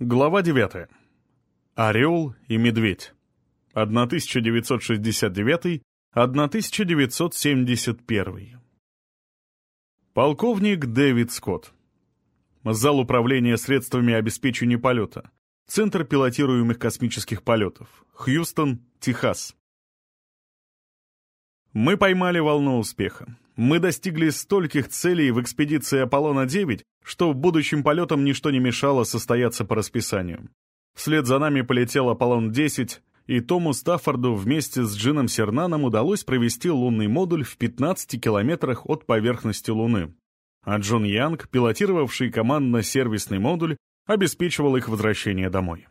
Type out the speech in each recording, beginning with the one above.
Глава 9. Орел и медведь. 1969-1971. Полковник Дэвид Скотт. Зал управления средствами обеспечения полета. Центр пилотируемых космических полетов. Хьюстон, Техас. Мы поймали волну успеха. Мы достигли стольких целей в экспедиции Аполлона-9, что будущим полетам ничто не мешало состояться по расписанию. Вслед за нами полетел Аполлон-10, и Тому Стаффорду вместе с Джином Сернаном удалось провести лунный модуль в 15 километрах от поверхности Луны. А Джон Янг, пилотировавший командно-сервисный модуль, обеспечивал их возвращение домой.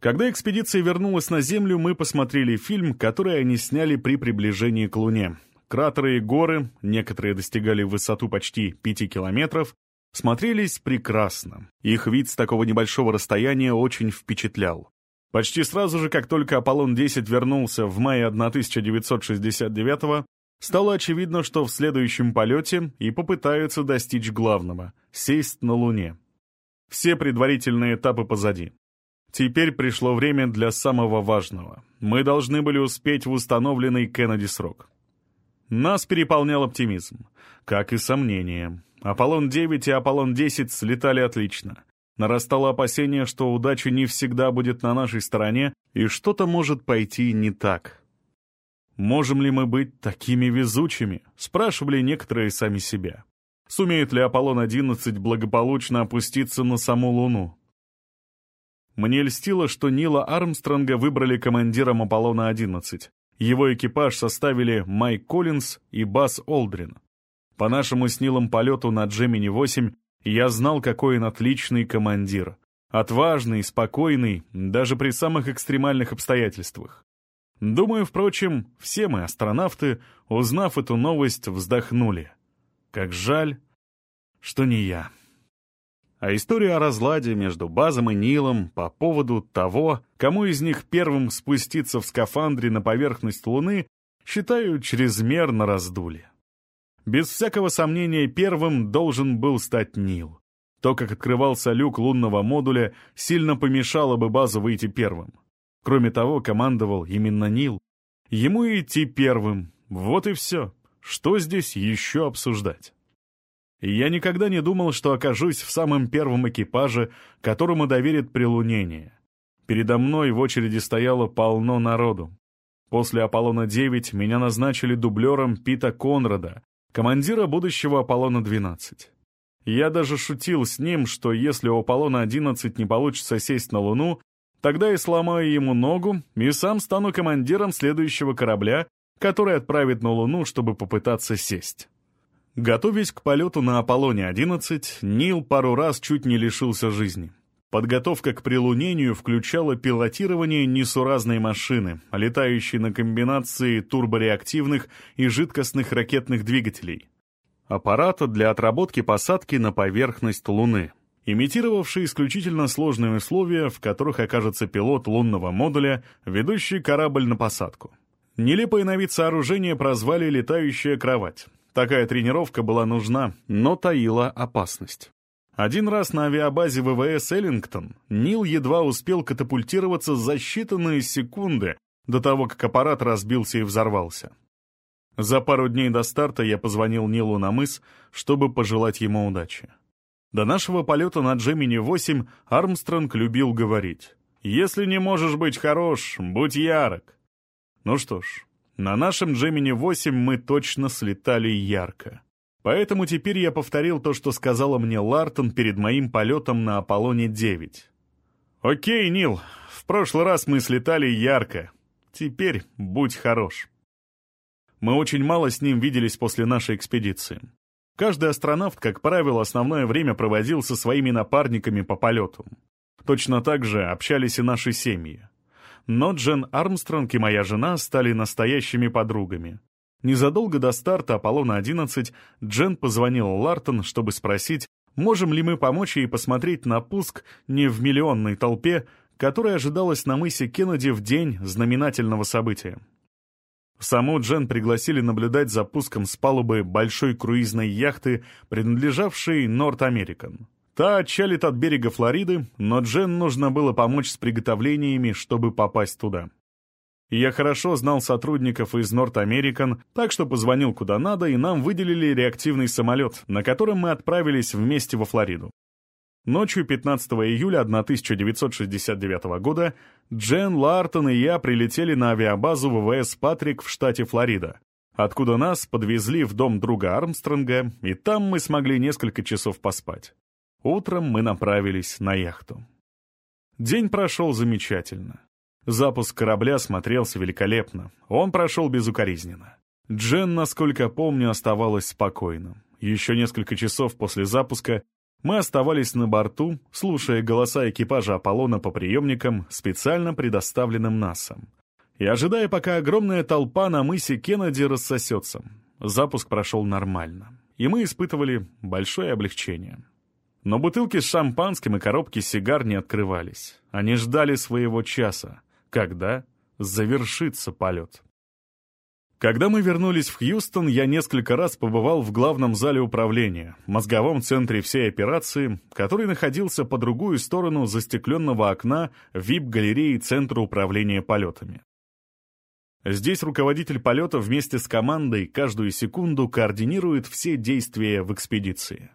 Когда экспедиция вернулась на Землю, мы посмотрели фильм, который они сняли при приближении к Луне. Кратеры и горы, некоторые достигали высоту почти 5 километров, смотрелись прекрасно. Их вид с такого небольшого расстояния очень впечатлял. Почти сразу же, как только Аполлон-10 вернулся в мае 1969 стало очевидно, что в следующем полете и попытаются достичь главного — сесть на Луне. Все предварительные этапы позади. Теперь пришло время для самого важного. Мы должны были успеть в установленный Кеннеди срок. Нас переполнял оптимизм, как и сомнения. Аполлон-9 и Аполлон-10 слетали отлично. Нарастало опасение, что удача не всегда будет на нашей стороне, и что-то может пойти не так. «Можем ли мы быть такими везучими?» — спрашивали некоторые сами себя. «Сумеет ли Аполлон-11 благополучно опуститься на саму Луну?» Мне льстило, что Нила Армстронга выбрали командиром Аполлона-11, его экипаж составили Майк Коллинз и Бас Олдрин. По нашему с Нилом полету на Джемини-8 я знал, какой он отличный командир. Отважный, спокойный, даже при самых экстремальных обстоятельствах. Думаю, впрочем, все мы, астронавты, узнав эту новость, вздохнули. Как жаль, что не я а историю о разладе между Базом и Нилом по поводу того, кому из них первым спуститься в скафандре на поверхность Луны, считаю чрезмерно раздули. Без всякого сомнения первым должен был стать Нил. То, как открывался люк лунного модуля, сильно помешало бы Базу выйти первым. Кроме того, командовал именно Нил. Ему идти первым. Вот и все. Что здесь еще обсуждать? Я никогда не думал, что окажусь в самом первом экипаже, которому доверят прилунение. Передо мной в очереди стояло полно народу. После «Аполлона-9» меня назначили дублером Пита Конрада, командира будущего «Аполлона-12». Я даже шутил с ним, что если у «Аполлона-11» не получится сесть на Луну, тогда я сломаю ему ногу и сам стану командиром следующего корабля, который отправит на Луну, чтобы попытаться сесть. Готовясь к полету на Аполлоне-11, Нил пару раз чуть не лишился жизни. Подготовка к прилунению включала пилотирование несуразной машины, летающей на комбинации турбореактивных и жидкостных ракетных двигателей. Аппарата для отработки посадки на поверхность Луны, имитировавший исключительно сложные условия, в которых окажется пилот лунного модуля, ведущий корабль на посадку. Нелепое на вид сооружение прозвали «летающая кровать». Такая тренировка была нужна, но таила опасность. Один раз на авиабазе ВВС «Эллингтон» Нил едва успел катапультироваться за считанные секунды до того, как аппарат разбился и взорвался. За пару дней до старта я позвонил Нилу на мыс, чтобы пожелать ему удачи. До нашего полета на Джемини-8 Армстронг любил говорить «Если не можешь быть хорош, будь ярок». Ну что ж, на нашем Джемини-8 мы точно слетали ярко. Поэтому теперь я повторил то, что сказала мне Лартон перед моим полетом на Аполлоне-9. «Окей, Нил, в прошлый раз мы слетали ярко. Теперь будь хорош». Мы очень мало с ним виделись после нашей экспедиции. Каждый астронавт, как правило, основное время проводил со своими напарниками по полету. Точно так же общались и наши семьи но Джен Армстронг и моя жена стали настоящими подругами. Незадолго до старта Аполлона-11 Джен позвонил Лартон, чтобы спросить, можем ли мы помочь ей посмотреть на пуск не в миллионной толпе, которая ожидалась на мысе Кеннеди в день знаменательного события. Саму Джен пригласили наблюдать за пуском с палубы большой круизной яхты, принадлежавшей Норт Американ. Та отчалит от берега Флориды, но Джен нужно было помочь с приготовлениями, чтобы попасть туда. Я хорошо знал сотрудников из North American, так что позвонил куда надо, и нам выделили реактивный самолет, на котором мы отправились вместе во Флориду. Ночью 15 июля 1969 года Джен Лартон и я прилетели на авиабазу ВВС «Патрик» в штате Флорида, откуда нас подвезли в дом друга Армстронга, и там мы смогли несколько часов поспать. Утром мы направились на яхту. День прошел замечательно. Запуск корабля смотрелся великолепно. Он прошел безукоризненно. Джен, насколько помню, оставалась спокойна. Еще несколько часов после запуска мы оставались на борту, слушая голоса экипажа Аполлона по приемникам, специально предоставленным НАСА, и ожидая, пока огромная толпа на мысе Кеннеди рассосется. Запуск прошел нормально, и мы испытывали большое облегчение. Но бутылки с шампанским и коробки сигар не открывались. Они ждали своего часа когда завершится полет. Когда мы вернулись в Хьюстон, я несколько раз побывал в главном зале управления, мозговом центре всей операции, который находился по другую сторону застекленного окна VIP-галереи Центра управления полетами. Здесь руководитель полета вместе с командой каждую секунду координирует все действия в экспедиции.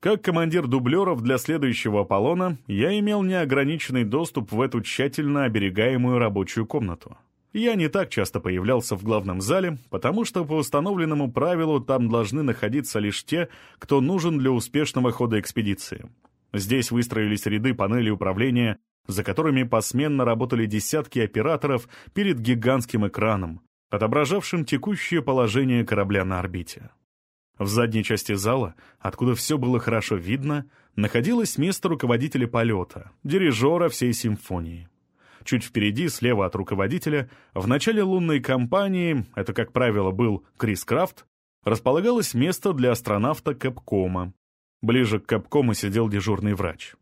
Как командир дублеров для следующего Аполлона, я имел неограниченный доступ в эту тщательно оберегаемую рабочую комнату. Я не так часто появлялся в главном зале, потому что по установленному правилу там должны находиться лишь те, кто нужен для успешного хода экспедиции. Здесь выстроились ряды панелей управления, за которыми посменно работали десятки операторов перед гигантским экраном, отображавшим текущее положение корабля на орбите. В задней части зала, откуда все было хорошо видно, находилось место руководителя полета, дирижера всей симфонии. Чуть впереди, слева от руководителя, в начале лунной кампании, это, как правило, был Крис Крафт, располагалось место для астронавта Кэпкома. Ближе к Кэпкому сидел дежурный врач.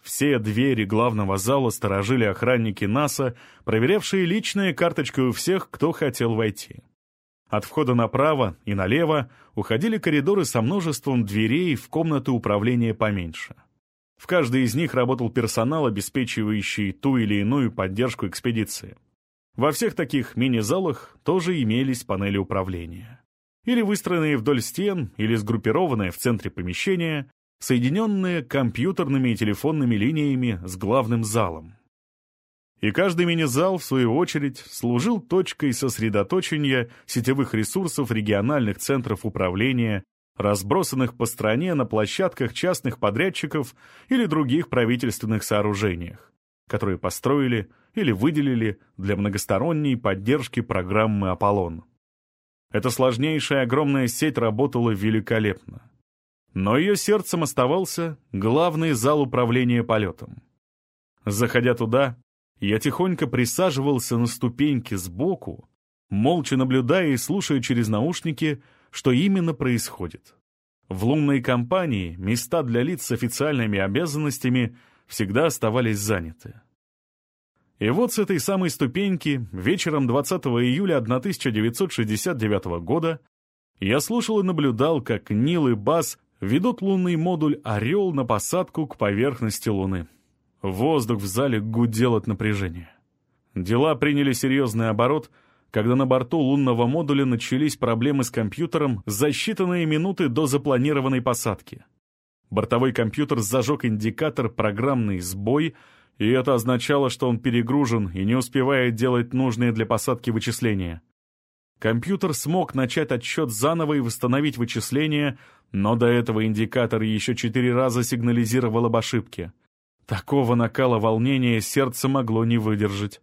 Все двери главного зала сторожили охранники НАСА, проверявшие личные карточки у всех, кто хотел войти. От входа направо и налево уходили коридоры со множеством дверей в комнаты управления поменьше. В каждой из них работал персонал, обеспечивающий ту или иную поддержку экспедиции. Во всех таких мини-залах тоже имелись панели управления. Или выстроенные вдоль стен, или сгруппированные в центре помещения, соединенные компьютерными и телефонными линиями с главным залом. И каждый мини-зал, в свою очередь, служил точкой сосредоточения сетевых ресурсов региональных центров управления, разбросанных по стране на площадках частных подрядчиков или других правительственных сооружениях, которые построили или выделили для многосторонней поддержки программы «Аполлон». Эта сложнейшая огромная сеть работала великолепно. Но ее сердцем оставался главный зал управления полетом. Заходя туда, я тихонько присаживался на ступеньке сбоку, молча наблюдая и слушая через наушники, что именно происходит. В лунной компании места для лиц с официальными обязанностями всегда оставались заняты. И вот с этой самой ступеньки вечером 20 июля 1969 года я слушал и наблюдал, как Нил и Бас ведут лунный модуль «Орел» на посадку к поверхности Луны. Воздух в зале гудел от напряжения. Дела приняли серьезный оборот, когда на борту лунного модуля начались проблемы с компьютером за считанные минуты до запланированной посадки. Бортовой компьютер зажег индикатор «Программный сбой», и это означало, что он перегружен и не успевает делать нужные для посадки вычисления. Компьютер смог начать отсчет заново и восстановить вычисления, но до этого индикатор еще четыре раза сигнализировал об ошибке — Такого накала волнения сердце могло не выдержать.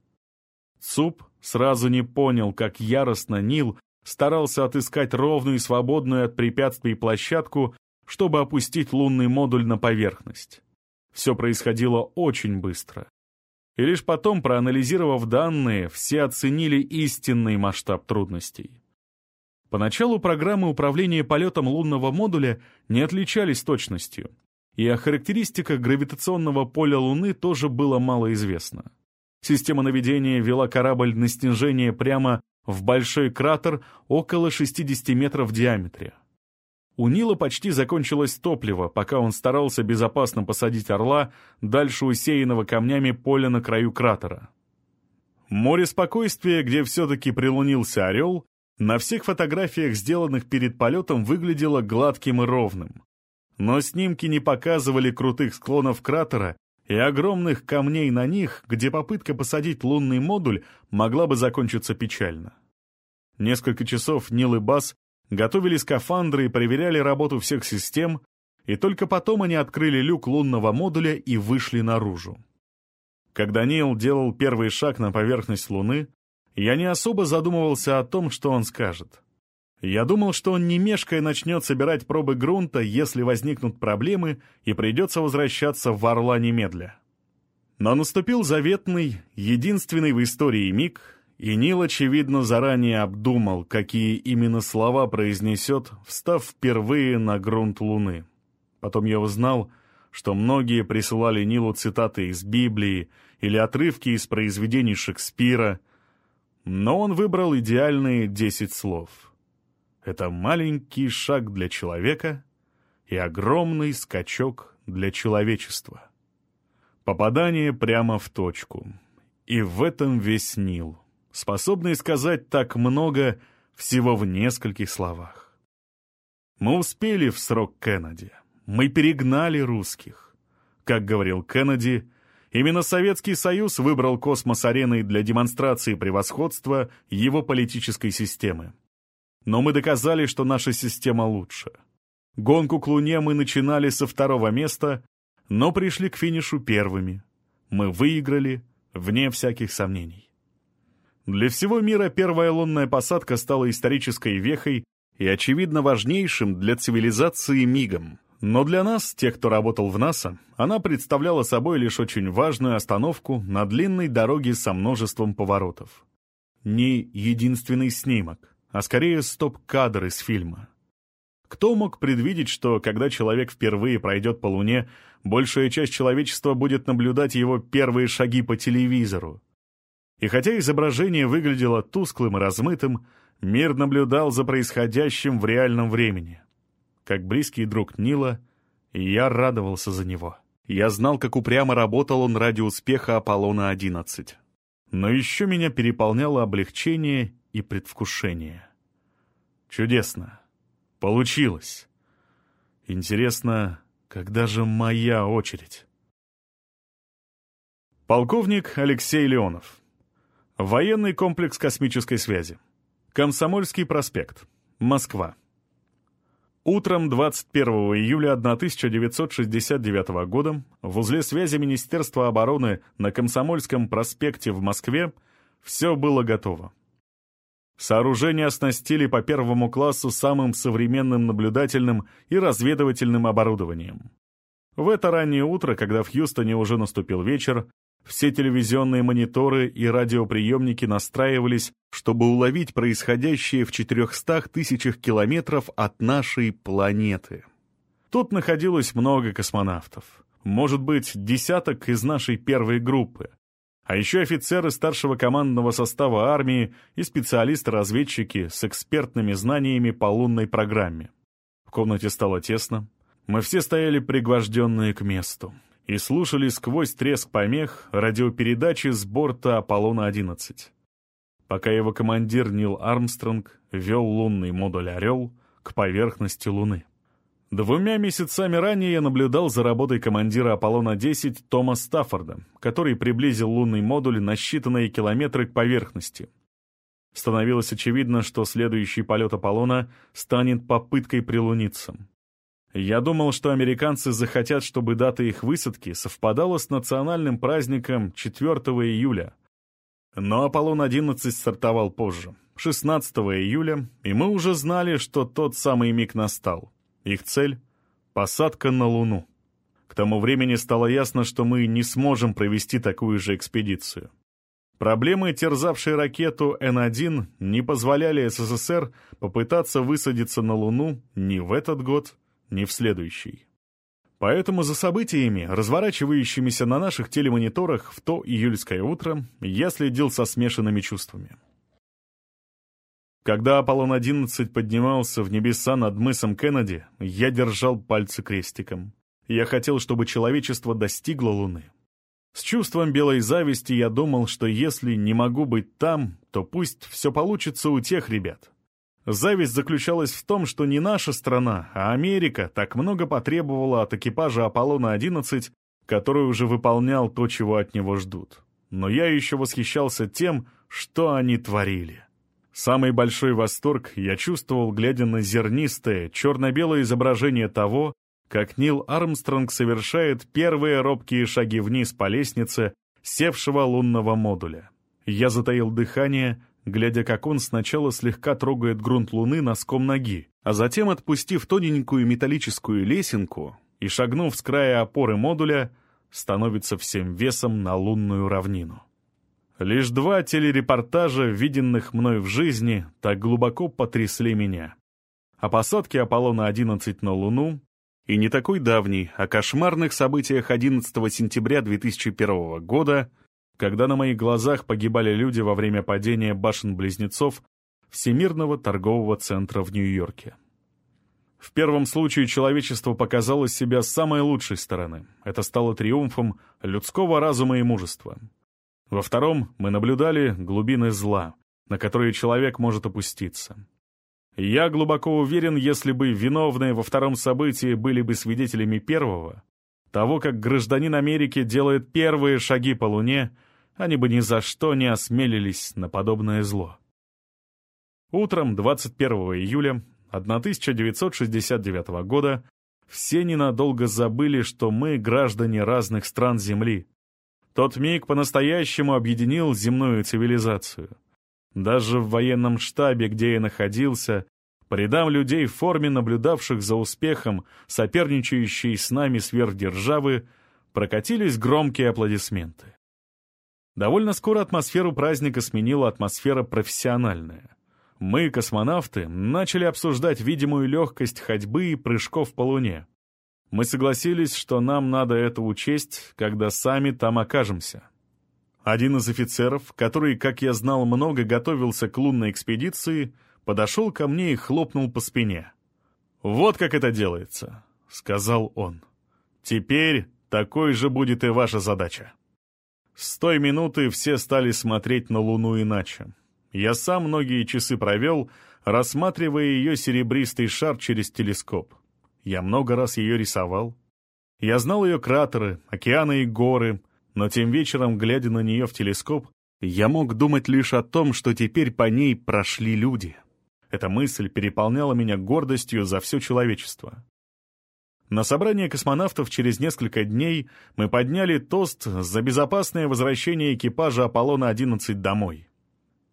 Цуп сразу не понял, как яростно Нил старался отыскать ровную и свободную от препятствий площадку, чтобы опустить лунный модуль на поверхность. Все происходило очень быстро. И лишь потом, проанализировав данные, все оценили истинный масштаб трудностей. Поначалу программы управления полетом лунного модуля не отличались точностью, и о характеристиках гравитационного поля Луны тоже было мало известно. Система наведения вела корабль на снижение прямо в большой кратер около 60 метров в диаметре. У Нила почти закончилось топливо, пока он старался безопасно посадить орла дальше усеянного камнями поля на краю кратера. Море спокойствия, где все-таки прилунился орел, на всех фотографиях, сделанных перед полетом, выглядело гладким и ровным. Но снимки не показывали крутых склонов кратера и огромных камней на них, где попытка посадить лунный модуль могла бы закончиться печально. Несколько часов Нил и Бас готовили скафандры и проверяли работу всех систем, и только потом они открыли люк лунного модуля и вышли наружу. Когда Нил делал первый шаг на поверхность Луны, я не особо задумывался о том, что он скажет. Я думал, что он не мешкая начнет собирать пробы грунта, если возникнут проблемы, и придется возвращаться в Орла немедля. Но наступил заветный, единственный в истории миг, и Нил, очевидно, заранее обдумал, какие именно слова произнесет, встав впервые на грунт Луны. Потом я узнал, что многие присылали Нилу цитаты из Библии или отрывки из произведений Шекспира, но он выбрал идеальные десять слов. Это маленький шаг для человека и огромный скачок для человечества. Попадание прямо в точку. И в этом весь Нил способный сказать так много всего в нескольких словах. Мы успели в срок Кеннеди. Мы перегнали русских. Как говорил Кеннеди, именно Советский Союз выбрал космос-ареной для демонстрации превосходства его политической системы. Но мы доказали, что наша система лучше. Гонку к Луне мы начинали со второго места, но пришли к финишу первыми. Мы выиграли, вне всяких сомнений. Для всего мира первая лунная посадка стала исторической вехой и, очевидно, важнейшим для цивилизации мигом. Но для нас, тех, кто работал в НАСА, она представляла собой лишь очень важную остановку на длинной дороге со множеством поворотов. Не единственный снимок, а скорее стоп-кадр из фильма. Кто мог предвидеть, что, когда человек впервые пройдет по Луне, большая часть человечества будет наблюдать его первые шаги по телевизору? И хотя изображение выглядело тусклым и размытым, мир наблюдал за происходящим в реальном времени. Как близкий друг Нила, я радовался за него. Я знал, как упрямо работал он ради успеха Аполлона-11. Но еще меня переполняло облегчение и предвкушение. Чудесно. Получилось. Интересно, когда же моя очередь? Полковник Алексей Леонов Военный комплекс космической связи. Комсомольский проспект. Москва. Утром 21 июля 1969 года в узле связи Министерства обороны на Комсомольском проспекте в Москве все было готово. Сооружение оснастили по первому классу самым современным наблюдательным и разведывательным оборудованием. В это раннее утро, когда в Хьюстоне уже наступил вечер, все телевизионные мониторы и радиоприемники настраивались, чтобы уловить происходящее в 400 тысячах километров от нашей планеты. Тут находилось много космонавтов. Может быть, десяток из нашей первой группы. А еще офицеры старшего командного состава армии и специалисты-разведчики с экспертными знаниями по лунной программе. В комнате стало тесно. Мы все стояли пригвожденные к месту и слушали сквозь треск помех радиопередачи с борта Аполлона-11. Пока его командир Нил Армстронг вел лунный модуль «Орел» к поверхности Луны. Двумя месяцами ранее я наблюдал за работой командира Аполлона-10 Тома Стаффорда, который приблизил лунный модуль на считанные километры к поверхности. Становилось очевидно, что следующий полет Аполлона станет попыткой прилуниться. Я думал, что американцы захотят, чтобы дата их высадки совпадала с национальным праздником 4 июля. Но Аполлон-11 стартовал позже, 16 июля, и мы уже знали, что тот самый миг настал. Их цель — посадка на Луну. К тому времени стало ясно, что мы не сможем провести такую же экспедицию. Проблемы, терзавшие ракету Н-1, не позволяли СССР попытаться высадиться на Луну ни в этот год, ни в следующий. Поэтому за событиями, разворачивающимися на наших телемониторах в то июльское утро, я следил со смешанными чувствами. Когда Аполлон-11 поднимался в небеса над мысом Кеннеди, я держал пальцы крестиком. Я хотел, чтобы человечество достигло Луны. С чувством белой зависти я думал, что если не могу быть там, то пусть все получится у тех ребят. Зависть заключалась в том, что не наша страна, а Америка так много потребовала от экипажа Аполлона-11, который уже выполнял то, чего от него ждут. Но я еще восхищался тем, что они творили. Самый большой восторг я чувствовал, глядя на зернистое, черно-белое изображение того, как Нил Армстронг совершает первые робкие шаги вниз по лестнице севшего лунного модуля. Я затаил дыхание, глядя, как он сначала слегка трогает грунт Луны носком ноги, а затем, отпустив тоненькую металлическую лесенку и шагнув с края опоры модуля, становится всем весом на лунную равнину. Лишь два телерепортажа, виденных мной в жизни, так глубоко потрясли меня. О посадке Аполлона-11 на Луну и не такой давний, о кошмарных событиях 11 сентября 2001 года, когда на моих глазах погибали люди во время падения башен-близнецов Всемирного торгового центра в Нью-Йорке. В первом случае человечество показало себя с самой лучшей стороны. Это стало триумфом людского разума и мужества. Во втором мы наблюдали глубины зла, на которые человек может опуститься. Я глубоко уверен, если бы виновные во втором событии были бы свидетелями первого, того, как гражданин Америки делает первые шаги по Луне, они бы ни за что не осмелились на подобное зло. Утром 21 июля 1969 года все ненадолго забыли, что мы граждане разных стран Земли. Тот миг по-настоящему объединил земную цивилизацию. Даже в военном штабе, где я находился, по рядам людей в форме, наблюдавших за успехом соперничающей с нами сверхдержавы, прокатились громкие аплодисменты. Довольно скоро атмосферу праздника сменила атмосфера профессиональная. Мы, космонавты, начали обсуждать видимую легкость ходьбы и прыжков по Луне. Мы согласились, что нам надо это учесть, когда сами там окажемся. Один из офицеров, который, как я знал, много готовился к лунной экспедиции, подошел ко мне и хлопнул по спине. «Вот как это делается», — сказал он. «Теперь такой же будет и ваша задача». С той минуты все стали смотреть на Луну иначе. Я сам многие часы провел, рассматривая ее серебристый шар через телескоп. Я много раз ее рисовал. Я знал ее кратеры, океаны и горы, но тем вечером, глядя на нее в телескоп, я мог думать лишь о том, что теперь по ней прошли люди. Эта мысль переполняла меня гордостью за все человечество. На собрании космонавтов через несколько дней мы подняли тост за безопасное возвращение экипажа Аполлона-11 домой.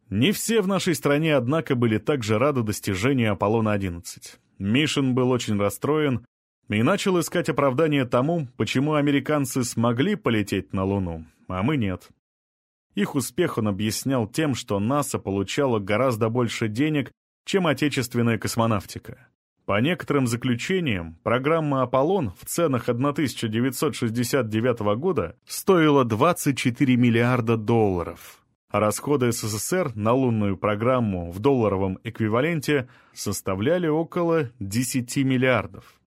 Не все в нашей стране, однако, были также рады достижению Аполлона-11. Мишин был очень расстроен и начал искать оправдание тому, почему американцы смогли полететь на Луну, а мы нет. Их успех он объяснял тем, что НАСА получало гораздо больше денег, чем отечественная космонавтика. По некоторым заключениям, программа «Аполлон» в ценах 1969 года стоила 24 миллиарда долларов расходы СССР на лунную программу в долларовом эквиваленте составляли около 10 миллиардов.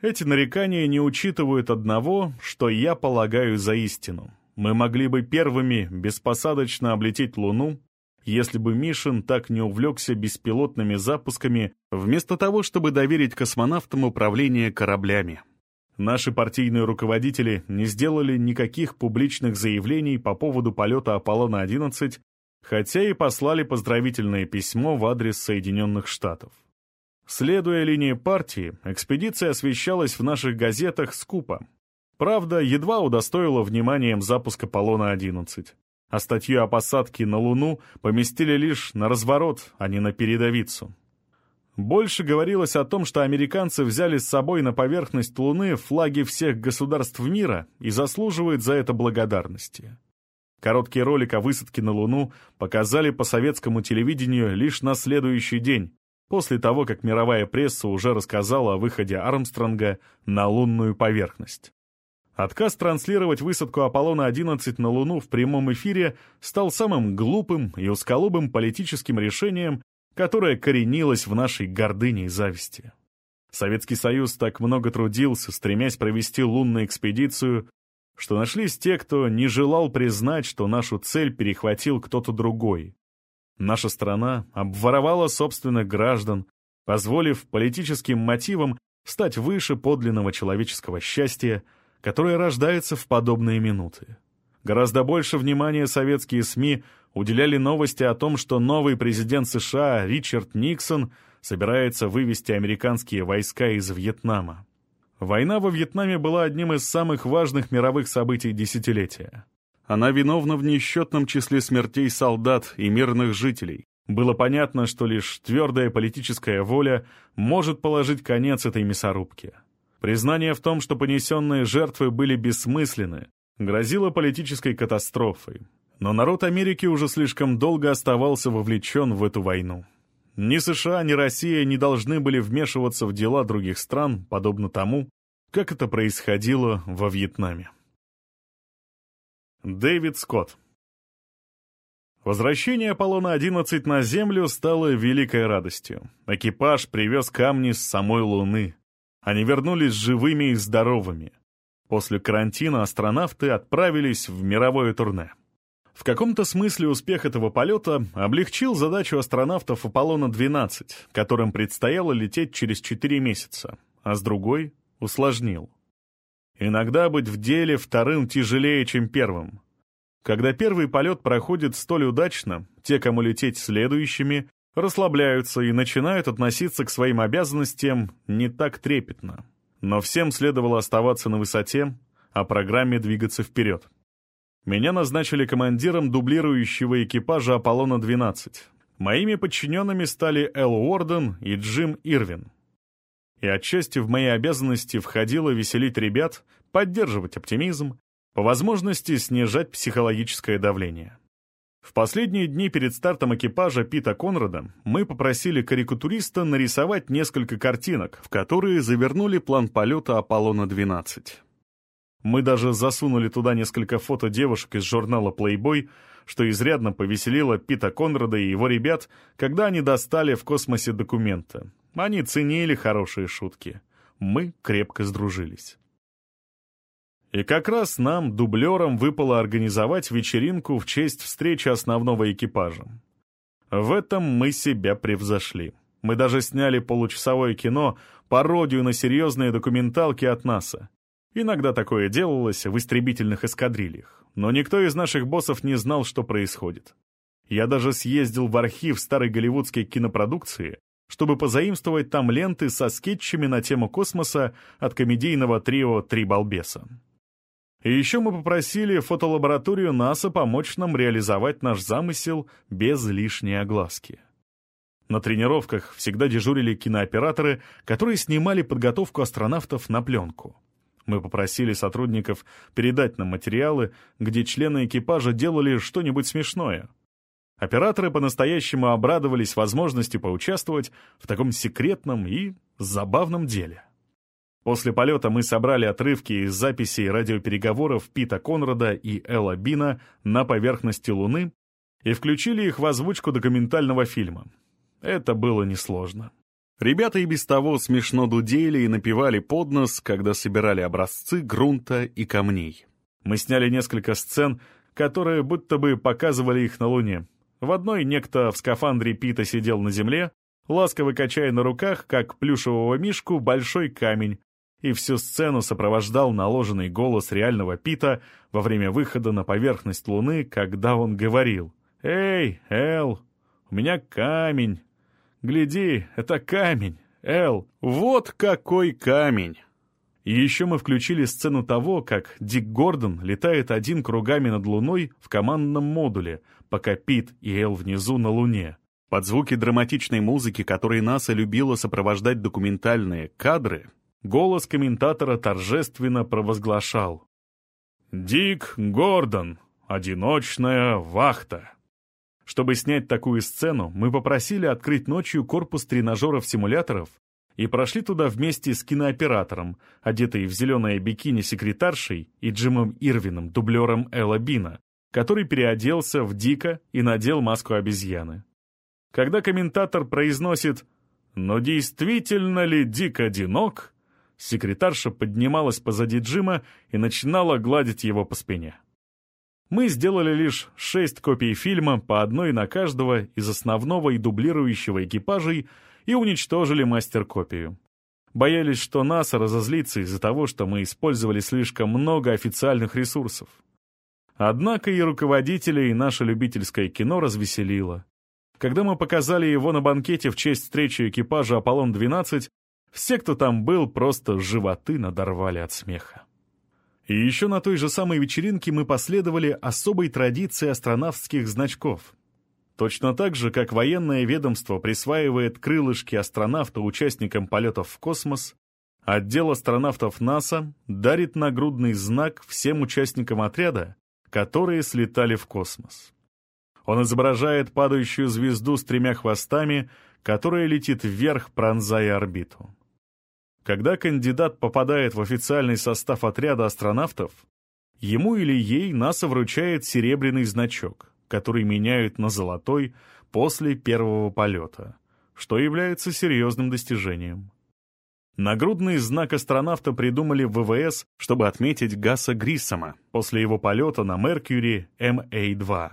Эти нарекания не учитывают одного, что я полагаю за истину. Мы могли бы первыми беспосадочно облететь Луну, если бы Мишин так не увлекся беспилотными запусками, вместо того, чтобы доверить космонавтам управление кораблями. Наши партийные руководители не сделали никаких публичных заявлений по поводу полета Аполлона-11, хотя и послали поздравительное письмо в адрес Соединенных Штатов. Следуя линии партии, экспедиция освещалась в наших газетах скупо. Правда, едва удостоила вниманием запуск Аполлона-11, а статью о посадке на Луну поместили лишь на разворот, а не на передовицу. Больше говорилось о том, что американцы взяли с собой на поверхность Луны флаги всех государств мира и заслуживают за это благодарности. Короткий ролик о высадке на Луну показали по советскому телевидению лишь на следующий день, после того, как мировая пресса уже рассказала о выходе Армстронга на лунную поверхность. Отказ транслировать высадку Аполлона-11 на Луну в прямом эфире стал самым глупым и усколобым политическим решением, которая коренилась в нашей гордыне и зависти. Советский Союз так много трудился, стремясь провести лунную экспедицию, что нашлись те, кто не желал признать, что нашу цель перехватил кто-то другой. Наша страна обворовала собственных граждан, позволив политическим мотивам стать выше подлинного человеческого счастья, которое рождается в подобные минуты. Гораздо больше внимания советские СМИ уделяли новости о том, что новый президент США Ричард Никсон собирается вывести американские войска из Вьетнама. Война во Вьетнаме была одним из самых важных мировых событий десятилетия. Она виновна в несчетном числе смертей солдат и мирных жителей. Было понятно, что лишь твердая политическая воля может положить конец этой мясорубке. Признание в том, что понесенные жертвы были бессмысленны, грозило политической катастрофой. Но народ Америки уже слишком долго оставался вовлечен в эту войну. Ни США, ни Россия не должны были вмешиваться в дела других стран, подобно тому, как это происходило во Вьетнаме. Дэвид Скотт Возвращение Аполлона-11 на Землю стало великой радостью. Экипаж привез камни с самой Луны. Они вернулись живыми и здоровыми. После карантина астронавты отправились в мировое турне. В каком-то смысле успех этого полета облегчил задачу астронавтов Аполлона-12, которым предстояло лететь через 4 месяца, а с другой — усложнил. Иногда быть в деле вторым тяжелее, чем первым. Когда первый полет проходит столь удачно, те, кому лететь следующими, расслабляются и начинают относиться к своим обязанностям не так трепетно. Но всем следовало оставаться на высоте, а программе двигаться вперед. Меня назначили командиром дублирующего экипажа «Аполлона-12». Моими подчиненными стали Эл Уорден и Джим Ирвин. И отчасти в мои обязанности входило веселить ребят, поддерживать оптимизм, по возможности снижать психологическое давление. В последние дни перед стартом экипажа Пита Конрада мы попросили карикатуриста нарисовать несколько картинок, в которые завернули план полета Аполлона-12. Мы даже засунули туда несколько фото девушек из журнала Playboy, что изрядно повеселило Пита Конрада и его ребят, когда они достали в космосе документы. Они ценили хорошие шутки. Мы крепко сдружились. И как раз нам, дублерам, выпало организовать вечеринку в честь встречи основного экипажа. В этом мы себя превзошли. Мы даже сняли получасовое кино, пародию на серьезные документалки от НАСА. Иногда такое делалось в истребительных эскадрильях, но никто из наших боссов не знал, что происходит. Я даже съездил в архив старой голливудской кинопродукции, чтобы позаимствовать там ленты со скетчами на тему космоса от комедийного трио «Три балбеса». И еще мы попросили фотолабораторию НАСА помочь нам реализовать наш замысел без лишней огласки. На тренировках всегда дежурили кинооператоры, которые снимали подготовку астронавтов на пленку. Мы попросили сотрудников передать нам материалы, где члены экипажа делали что-нибудь смешное. Операторы по-настоящему обрадовались возможности поучаствовать в таком секретном и забавном деле. После полета мы собрали отрывки из записей радиопереговоров Пита Конрада и Элла Бина на поверхности Луны и включили их в озвучку документального фильма. Это было несложно. Ребята и без того смешно дудели и напевали под нос, когда собирали образцы грунта и камней. Мы сняли несколько сцен, которые будто бы показывали их на Луне. В одной некто в скафандре Пита сидел на земле, ласково качая на руках, как плюшевого мишку, большой камень, и всю сцену сопровождал наложенный голос реального Пита во время выхода на поверхность Луны, когда он говорил «Эй, Эл, у меня камень, Гляди, это камень. Эл, вот какой камень!» Еще мы включили сцену того, как Дик Гордон летает один кругами над Луной в командном модуле, пока Пит и Эл внизу на Луне. Под звуки драматичной музыки, которой НАСА любила сопровождать документальные кадры, голос комментатора торжественно провозглашал «Дик Гордон. Одиночная вахта». Чтобы снять такую сцену, мы попросили открыть ночью корпус тренажеров-симуляторов и прошли туда вместе с кинооператором, одетой в зеленое бикини секретаршей и Джимом Ирвином, дублером Элла Бина, который переоделся в Дика и надел маску обезьяны. Когда комментатор произносит «Но действительно ли Дик одинок?», секретарша поднималась позади Джима и начинала гладить его по спине. Мы сделали лишь шесть копий фильма, по одной на каждого из основного и дублирующего экипажей, и уничтожили мастер-копию. Боялись, что НАСА разозлится из-за того, что мы использовали слишком много официальных ресурсов. Однако и руководителей наше любительское кино развеселило. Когда мы показали его на банкете в честь встречи экипажа «Аполлон-12», все, кто там был, просто животы надорвали от смеха. И еще на той же самой вечеринке мы последовали особой традиции астронавтских значков. Точно так же, как военное ведомство присваивает крылышки астронавта участникам полетов в космос, отдел астронавтов НАСА дарит нагрудный знак всем участникам отряда, которые слетали в космос. Он изображает падающую звезду с тремя хвостами, которая летит вверх, пронзая орбиту. Когда кандидат попадает в официальный состав отряда астронавтов, ему или ей НАСА вручает серебряный значок, который меняют на золотой после первого полета, что является серьезным достижением. Нагрудный знак астронавта придумали в ВВС, чтобы отметить Гаса Гриссома после его полета на Меркьюри МА-2.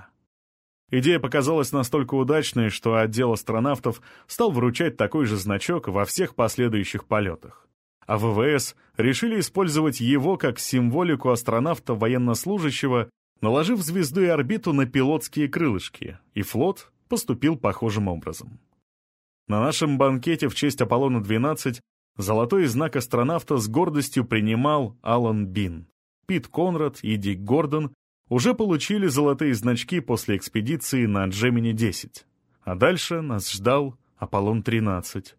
Идея показалась настолько удачной, что отдел астронавтов стал вручать такой же значок во всех последующих полетах. А ВВС решили использовать его как символику астронавта военнослужащего, наложив звезду и орбиту на пилотские крылышки, и флот поступил похожим образом. На нашем банкете в честь Аполлона-12 золотой знак астронавта с гордостью принимал Алан Бин, Пит Конрад и Дик Гордон уже получили золотые значки после экспедиции на Джемини-10, а дальше нас ждал Аполлон-13,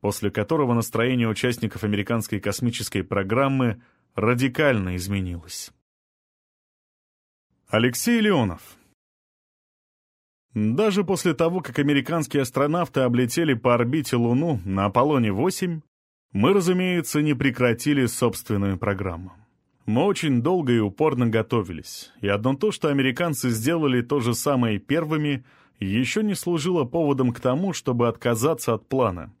после которого настроение участников американской космической программы радикально изменилось. Алексей Леонов Даже после того, как американские астронавты облетели по орбите Луну на Аполлоне-8, мы, разумеется, не прекратили собственную программу. Мы очень долго и упорно готовились, и одно то, что американцы сделали то же самое первыми, еще не служило поводом к тому, чтобы отказаться от плана.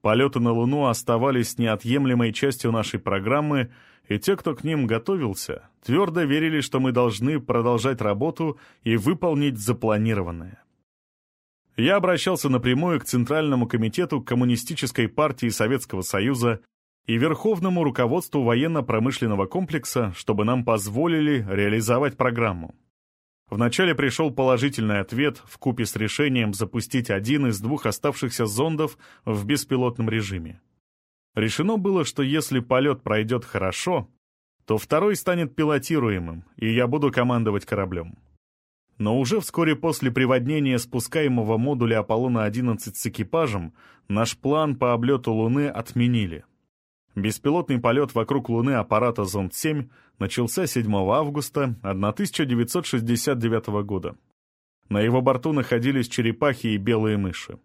Полеты на Луну оставались неотъемлемой частью нашей программы, и те, кто к ним готовился, твердо верили, что мы должны продолжать работу и выполнить запланированное. Я обращался напрямую к Центральному комитету Коммунистической партии Советского Союза и верховному руководству военно-промышленного комплекса, чтобы нам позволили реализовать программу. Вначале пришел положительный ответ в купе с решением запустить один из двух оставшихся зондов в беспилотном режиме. Решено было, что если полет пройдет хорошо, то второй станет пилотируемым, и я буду командовать кораблем. Но уже вскоре после приводнения спускаемого модуля Аполлона-11 с экипажем наш план по облету Луны отменили. Беспилотный полет вокруг Луны аппарата «Зонд-7» начался 7 августа 1969 года. На его борту находились черепахи и белые мыши.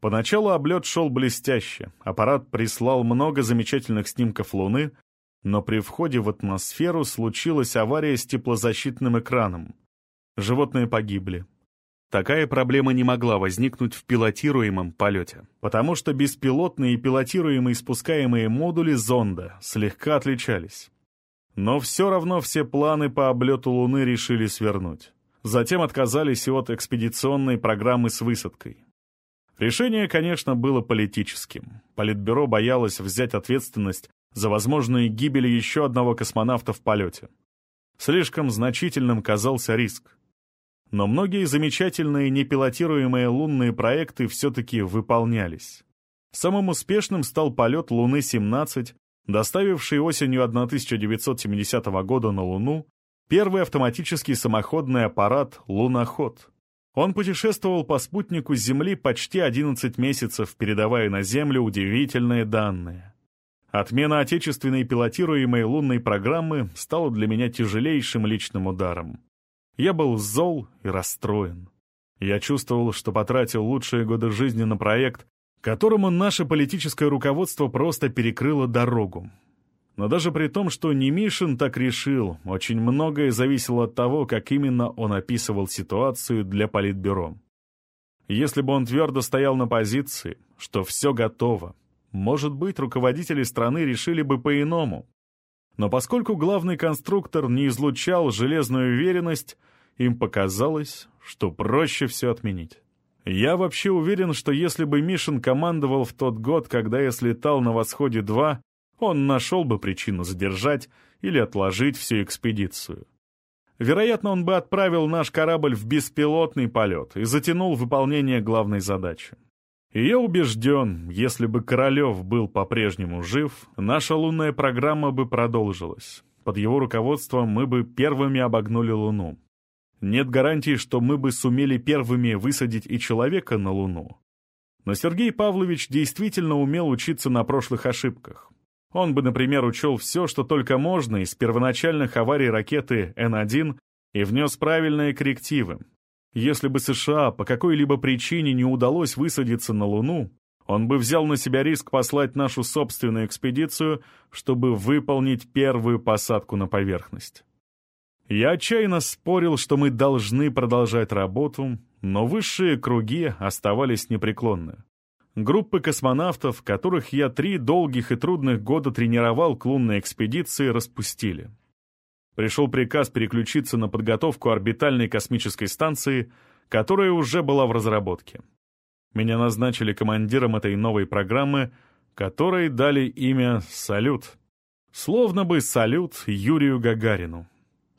Поначалу облет шел блестяще, аппарат прислал много замечательных снимков Луны, но при входе в атмосферу случилась авария с теплозащитным экраном. Животные погибли, Такая проблема не могла возникнуть в пилотируемом полете, потому что беспилотные и пилотируемые спускаемые модули зонда слегка отличались. Но все равно все планы по облету Луны решили свернуть. Затем отказались и от экспедиционной программы с высадкой. Решение, конечно, было политическим. Политбюро боялось взять ответственность за возможную гибель еще одного космонавта в полете. Слишком значительным казался риск но многие замечательные непилотируемые лунные проекты все-таки выполнялись. Самым успешным стал полет Луны-17, доставивший осенью 1970 года на Луну первый автоматический самоходный аппарат «Луноход». Он путешествовал по спутнику Земли почти 11 месяцев, передавая на Землю удивительные данные. Отмена отечественной пилотируемой лунной программы стала для меня тяжелейшим личным ударом. Я был зол и расстроен. Я чувствовал, что потратил лучшие годы жизни на проект, которому наше политическое руководство просто перекрыло дорогу. Но даже при том, что Немишин так решил, очень многое зависело от того, как именно он описывал ситуацию для Политбюро. Если бы он твердо стоял на позиции, что все готово, может быть, руководители страны решили бы по-иному. Но поскольку главный конструктор не излучал железную уверенность, им показалось, что проще все отменить. Я вообще уверен, что если бы Мишин командовал в тот год, когда я слетал на «Восходе-2», он нашел бы причину задержать или отложить всю экспедицию. Вероятно, он бы отправил наш корабль в беспилотный полет и затянул выполнение главной задачи. И я убежден, если бы Королев был по-прежнему жив, наша лунная программа бы продолжилась. Под его руководством мы бы первыми обогнули Луну. Нет гарантии, что мы бы сумели первыми высадить и человека на Луну. Но Сергей Павлович действительно умел учиться на прошлых ошибках. Он бы, например, учел все, что только можно из первоначальных аварий ракеты Н-1 и внес правильные коррективы. Если бы США по какой-либо причине не удалось высадиться на Луну, он бы взял на себя риск послать нашу собственную экспедицию, чтобы выполнить первую посадку на поверхность. Я отчаянно спорил, что мы должны продолжать работу, но высшие круги оставались непреклонны. Группы космонавтов, которых я три долгих и трудных года тренировал к лунной экспедиции, распустили. Пришел приказ переключиться на подготовку орбитальной космической станции, которая уже была в разработке. Меня назначили командиром этой новой программы, которой дали имя «Салют». Словно бы салют Юрию Гагарину.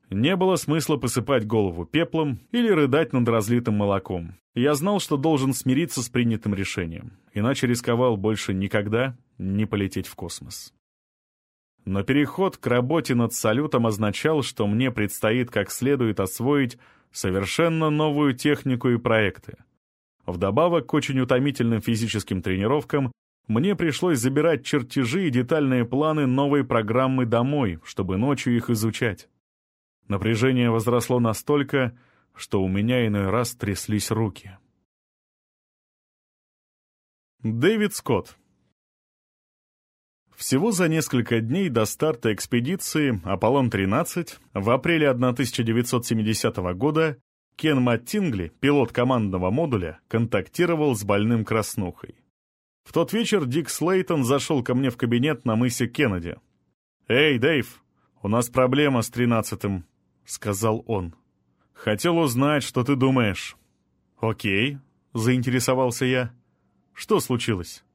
Не было смысла посыпать голову пеплом или рыдать над разлитым молоком. Я знал, что должен смириться с принятым решением, иначе рисковал больше никогда не полететь в космос. Но переход к работе над салютом означал, что мне предстоит как следует освоить совершенно новую технику и проекты. Вдобавок к очень утомительным физическим тренировкам, мне пришлось забирать чертежи и детальные планы новой программы домой, чтобы ночью их изучать. Напряжение возросло настолько, что у меня иной раз тряслись руки. Дэвид Скотт Всего за несколько дней до старта экспедиции «Аполлон-13» в апреле 1970 года Кен Маттингли, пилот командного модуля, контактировал с больным краснухой. В тот вечер Дик Слейтон зашел ко мне в кабинет на мысе Кеннеди. «Эй, Дэйв, у нас проблема с тринадцатым», — сказал он. «Хотел узнать, что ты думаешь». «Окей», — заинтересовался я. «Что случилось?»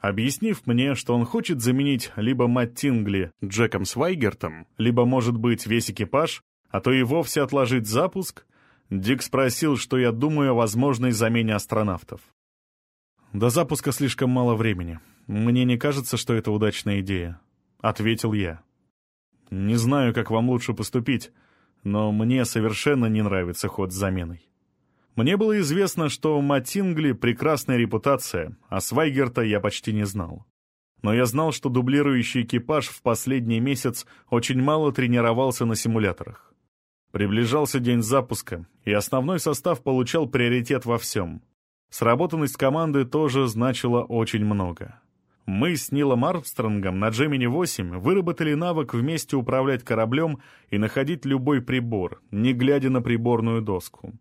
Объяснив мне, что он хочет заменить либо Маттингли Джеком Свайгертом, либо, может быть, весь экипаж, а то и вовсе отложить запуск, Дик спросил, что я думаю о возможной замене астронавтов. «До запуска слишком мало времени. Мне не кажется, что это удачная идея», — ответил я. «Не знаю, как вам лучше поступить, но мне совершенно не нравится ход с заменой. Мне было известно, что у Матингли прекрасная репутация, а Свайгерта я почти не знал. Но я знал, что дублирующий экипаж в последний месяц очень мало тренировался на симуляторах. Приближался день запуска, и основной состав получал приоритет во всем. Сработанность команды тоже значила очень много. Мы с Нилом Армстронгом на Джемини-8 выработали навык вместе управлять кораблем и находить любой прибор, не глядя на приборную доску.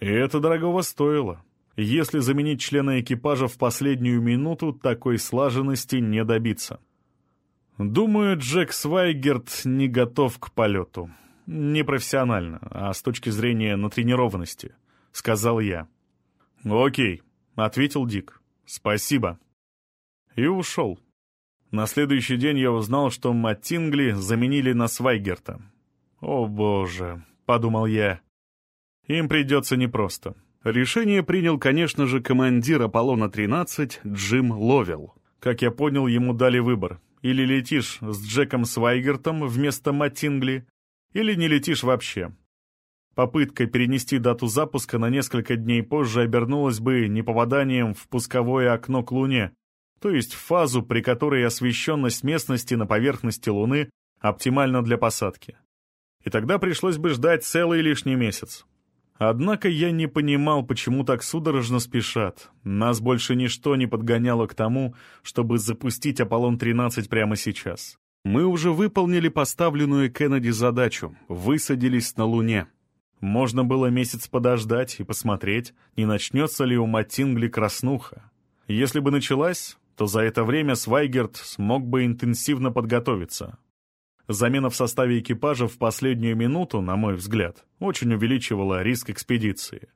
И это дорогого стоило. Если заменить члена экипажа в последнюю минуту, такой слаженности не добиться. Думаю, Джек Свайгерт не готов к полету. Не профессионально, а с точки зрения натренированности, — сказал я. «Окей», — ответил Дик. «Спасибо» и ушел. На следующий день я узнал, что Маттингли заменили на Свайгерта. «О боже», — подумал я, — «им придется непросто». Решение принял, конечно же, командир Аполлона-13 Джим Ловел. Как я понял, ему дали выбор. Или летишь с Джеком Свайгертом вместо Маттингли, или не летишь вообще. Попытка перенести дату запуска на несколько дней позже обернулась бы непопаданием в пусковое окно к Луне, то есть фазу, при которой освещенность местности на поверхности Луны оптимальна для посадки. И тогда пришлось бы ждать целый лишний месяц. Однако я не понимал, почему так судорожно спешат. Нас больше ничто не подгоняло к тому, чтобы запустить Аполлон-13 прямо сейчас. Мы уже выполнили поставленную Кеннеди задачу, высадились на Луне. Можно было месяц подождать и посмотреть, не начнется ли у Матингли краснуха. Если бы началась, то за это время Свайгерт смог бы интенсивно подготовиться. Замена в составе экипажа в последнюю минуту, на мой взгляд, очень увеличивала риск экспедиции.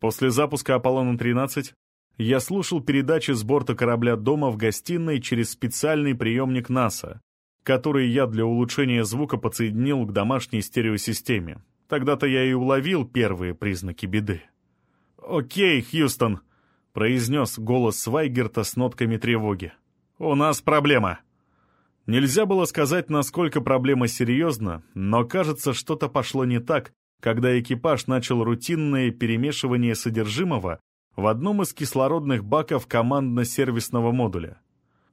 После запуска «Аполлона-13» я слушал передачи с борта корабля дома в гостиной через специальный приемник НАСА, который я для улучшения звука подсоединил к домашней стереосистеме. Тогда-то я и уловил первые признаки беды. «Окей, Хьюстон», — произнес голос Свайгерта с нотками тревоги. «У нас проблема». Нельзя было сказать, насколько проблема серьезна, но, кажется, что-то пошло не так, когда экипаж начал рутинное перемешивание содержимого в одном из кислородных баков командно-сервисного модуля.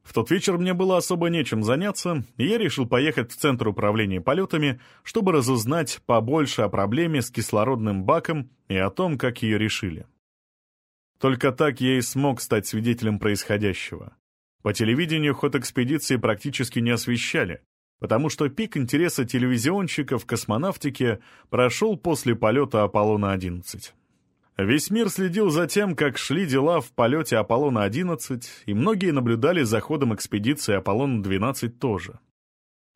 В тот вечер мне было особо нечем заняться, и я решил поехать в Центр управления полетами, чтобы разузнать побольше о проблеме с кислородным баком и о том, как ее решили. Только так я и смог стать свидетелем происходящего. По телевидению ход экспедиции практически не освещали, потому что пик интереса телевизионщиков космонавтике прошел после полета Аполлона-11. Весь мир следил за тем, как шли дела в полете Аполлона-11, и многие наблюдали за ходом экспедиции Аполлона-12 тоже.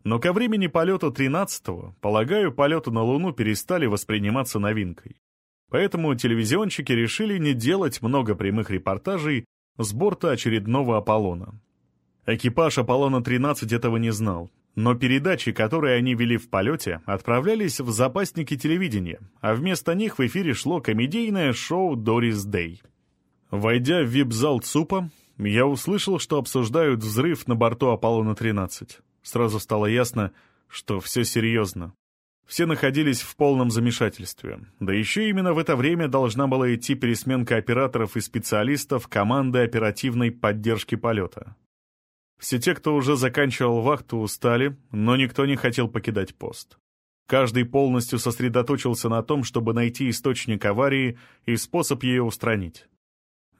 Но ко времени полета 13-го, полагаю, полеты на Луну перестали восприниматься новинкой. Поэтому телевизионщики решили не делать много прямых репортажей с борта очередного Аполлона. Экипаж Аполлона-13 этого не знал, но передачи, которые они вели в полете, отправлялись в запасники телевидения, а вместо них в эфире шло комедийное шоу «Дорис Дэй». Войдя в вип-зал ЦУПа, я услышал, что обсуждают взрыв на борту Аполлона-13. Сразу стало ясно, что все серьезно. Все находились в полном замешательстве. Да еще именно в это время должна была идти пересменка операторов и специалистов команды оперативной поддержки полета. Все те, кто уже заканчивал вахту, устали, но никто не хотел покидать пост. Каждый полностью сосредоточился на том, чтобы найти источник аварии и способ ее устранить.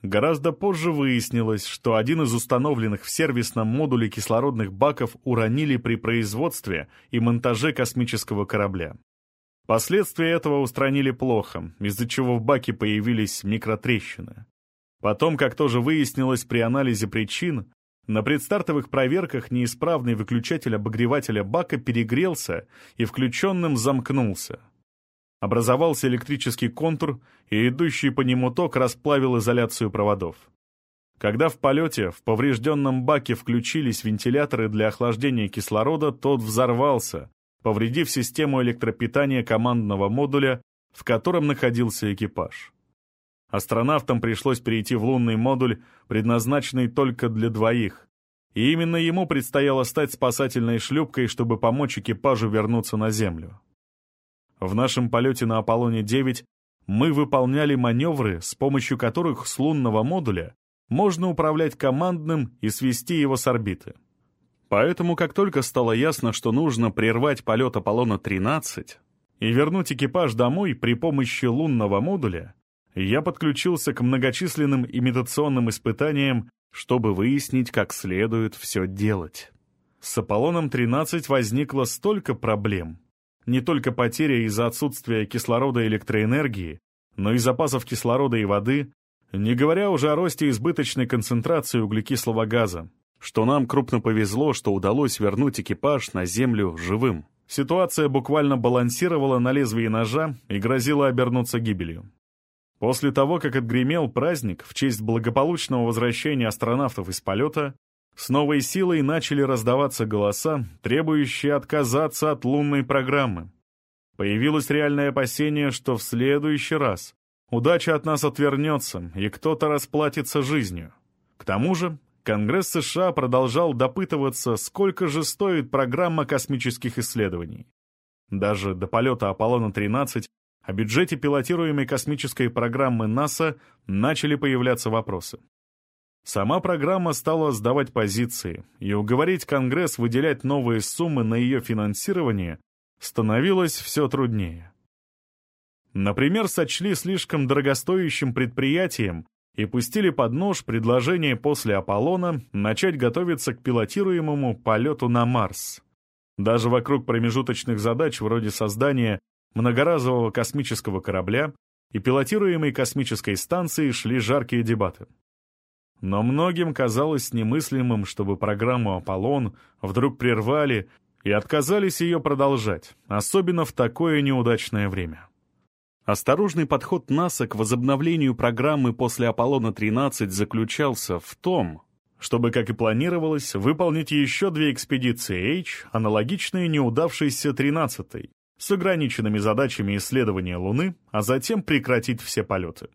Гораздо позже выяснилось, что один из установленных в сервисном модуле кислородных баков уронили при производстве и монтаже космического корабля. Последствия этого устранили плохо, из-за чего в баке появились микротрещины. Потом, как тоже выяснилось при анализе причин, на предстартовых проверках неисправный выключатель обогревателя бака перегрелся и включенным замкнулся. Образовался электрический контур, и идущий по нему ток расплавил изоляцию проводов. Когда в полете в поврежденном баке включились вентиляторы для охлаждения кислорода, тот взорвался, повредив систему электропитания командного модуля, в котором находился экипаж. Астронавтам пришлось перейти в лунный модуль, предназначенный только для двоих. И именно ему предстояло стать спасательной шлюпкой, чтобы помочь экипажу вернуться на Землю. В нашем полете на Аполлоне-9 мы выполняли маневры, с помощью которых с лунного модуля можно управлять командным и свести его с орбиты. Поэтому, как только стало ясно, что нужно прервать полет Аполлона-13 и вернуть экипаж домой при помощи лунного модуля, я подключился к многочисленным имитационным испытаниям, чтобы выяснить, как следует все делать. С Аполлоном-13 возникло столько проблем. Не только потеря из-за отсутствия кислорода и электроэнергии, но и запасов кислорода и воды, не говоря уже о росте избыточной концентрации углекислого газа, что нам крупно повезло, что удалось вернуть экипаж на Землю живым. Ситуация буквально балансировала на лезвии ножа и грозила обернуться гибелью. После того, как отгремел праздник в честь благополучного возвращения астронавтов из полета, с новой силой начали раздаваться голоса, требующие отказаться от лунной программы. Появилось реальное опасение, что в следующий раз удача от нас отвернется, и кто-то расплатится жизнью. К тому же, Конгресс США продолжал допытываться, сколько же стоит программа космических исследований. Даже до полета Аполлона-13 о бюджете пилотируемой космической программы НАСА начали появляться вопросы. Сама программа стала сдавать позиции, и уговорить Конгресс выделять новые суммы на ее финансирование становилось все труднее. Например, сочли слишком дорогостоящим предприятием и пустили под нож предложение после Аполлона начать готовиться к пилотируемому полету на Марс. Даже вокруг промежуточных задач вроде создания многоразового космического корабля и пилотируемой космической станции шли жаркие дебаты. Но многим казалось немыслимым, чтобы программу «Аполлон» вдруг прервали и отказались ее продолжать, особенно в такое неудачное время. Осторожный подход НАСА к возобновлению программы после Аполлона-13 заключался в том, чтобы, как и планировалось, выполнить еще две экспедиции H, аналогичные неудавшейся 13-й, с ограниченными задачами исследования Луны, а затем прекратить все полеты.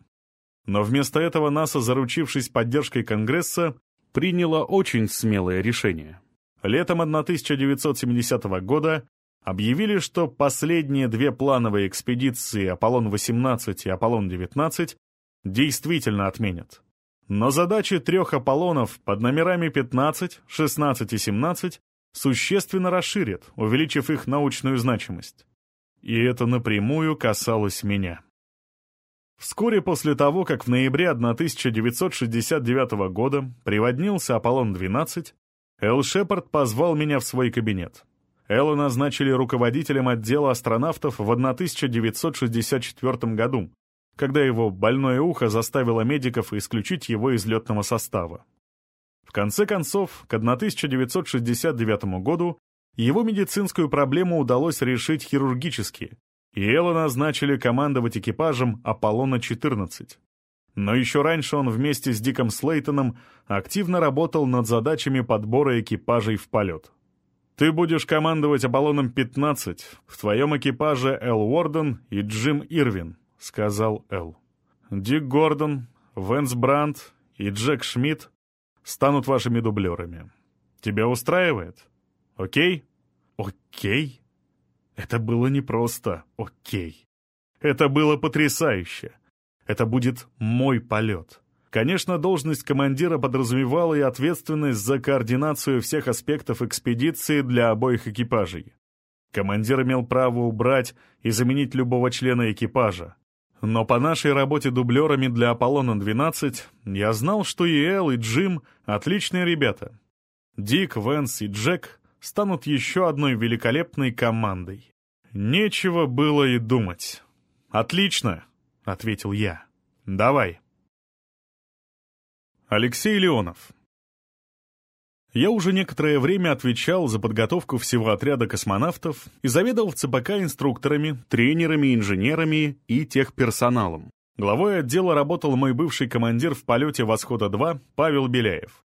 Но вместо этого НАСА, заручившись поддержкой Конгресса, приняло очень смелое решение. Летом 1970 года объявили, что последние две плановые экспедиции «Аполлон-18» и «Аполлон-19» действительно отменят. Но задачи трех «Аполлонов» под номерами 15, 16 и 17 существенно расширят, увеличив их научную значимость. И это напрямую касалось меня. Вскоре после того, как в ноябре 1969 года приводнился «Аполлон-12», Эл Шепард позвал меня в свой кабинет. Элла назначили руководителем отдела астронавтов в 1964 году, когда его больное ухо заставило медиков исключить его из летного состава. В конце концов, к 1969 году его медицинскую проблему удалось решить хирургически, и Элла назначили командовать экипажем «Аполлона-14». Но еще раньше он вместе с Диком Слейтоном активно работал над задачами подбора экипажей в полет. Ты будешь командовать Аполлоном-15. В твоем экипаже Эл Уорден и Джим Ирвин», — сказал Эл. «Дик Гордон, Венс Брандт и Джек Шмидт станут вашими дублерами. Тебя устраивает? Окей?» «Окей?» Это было не просто «окей». Это было потрясающе. Это будет мой полет. Конечно, должность командира подразумевала и ответственность за координацию всех аспектов экспедиции для обоих экипажей. Командир имел право убрать и заменить любого члена экипажа. Но по нашей работе дублерами для «Аполлона-12» я знал, что и Эл, и Джим — отличные ребята. Дик, Венс и Джек станут еще одной великолепной командой. Нечего было и думать. «Отлично», — ответил я. «Давай». Алексей Леонов. Я уже некоторое время отвечал за подготовку всего отряда космонавтов и заведовал в инструкторами, тренерами, инженерами и техперсоналом. Главой отдела работал мой бывший командир в полете «Восхода-2» Павел Беляев.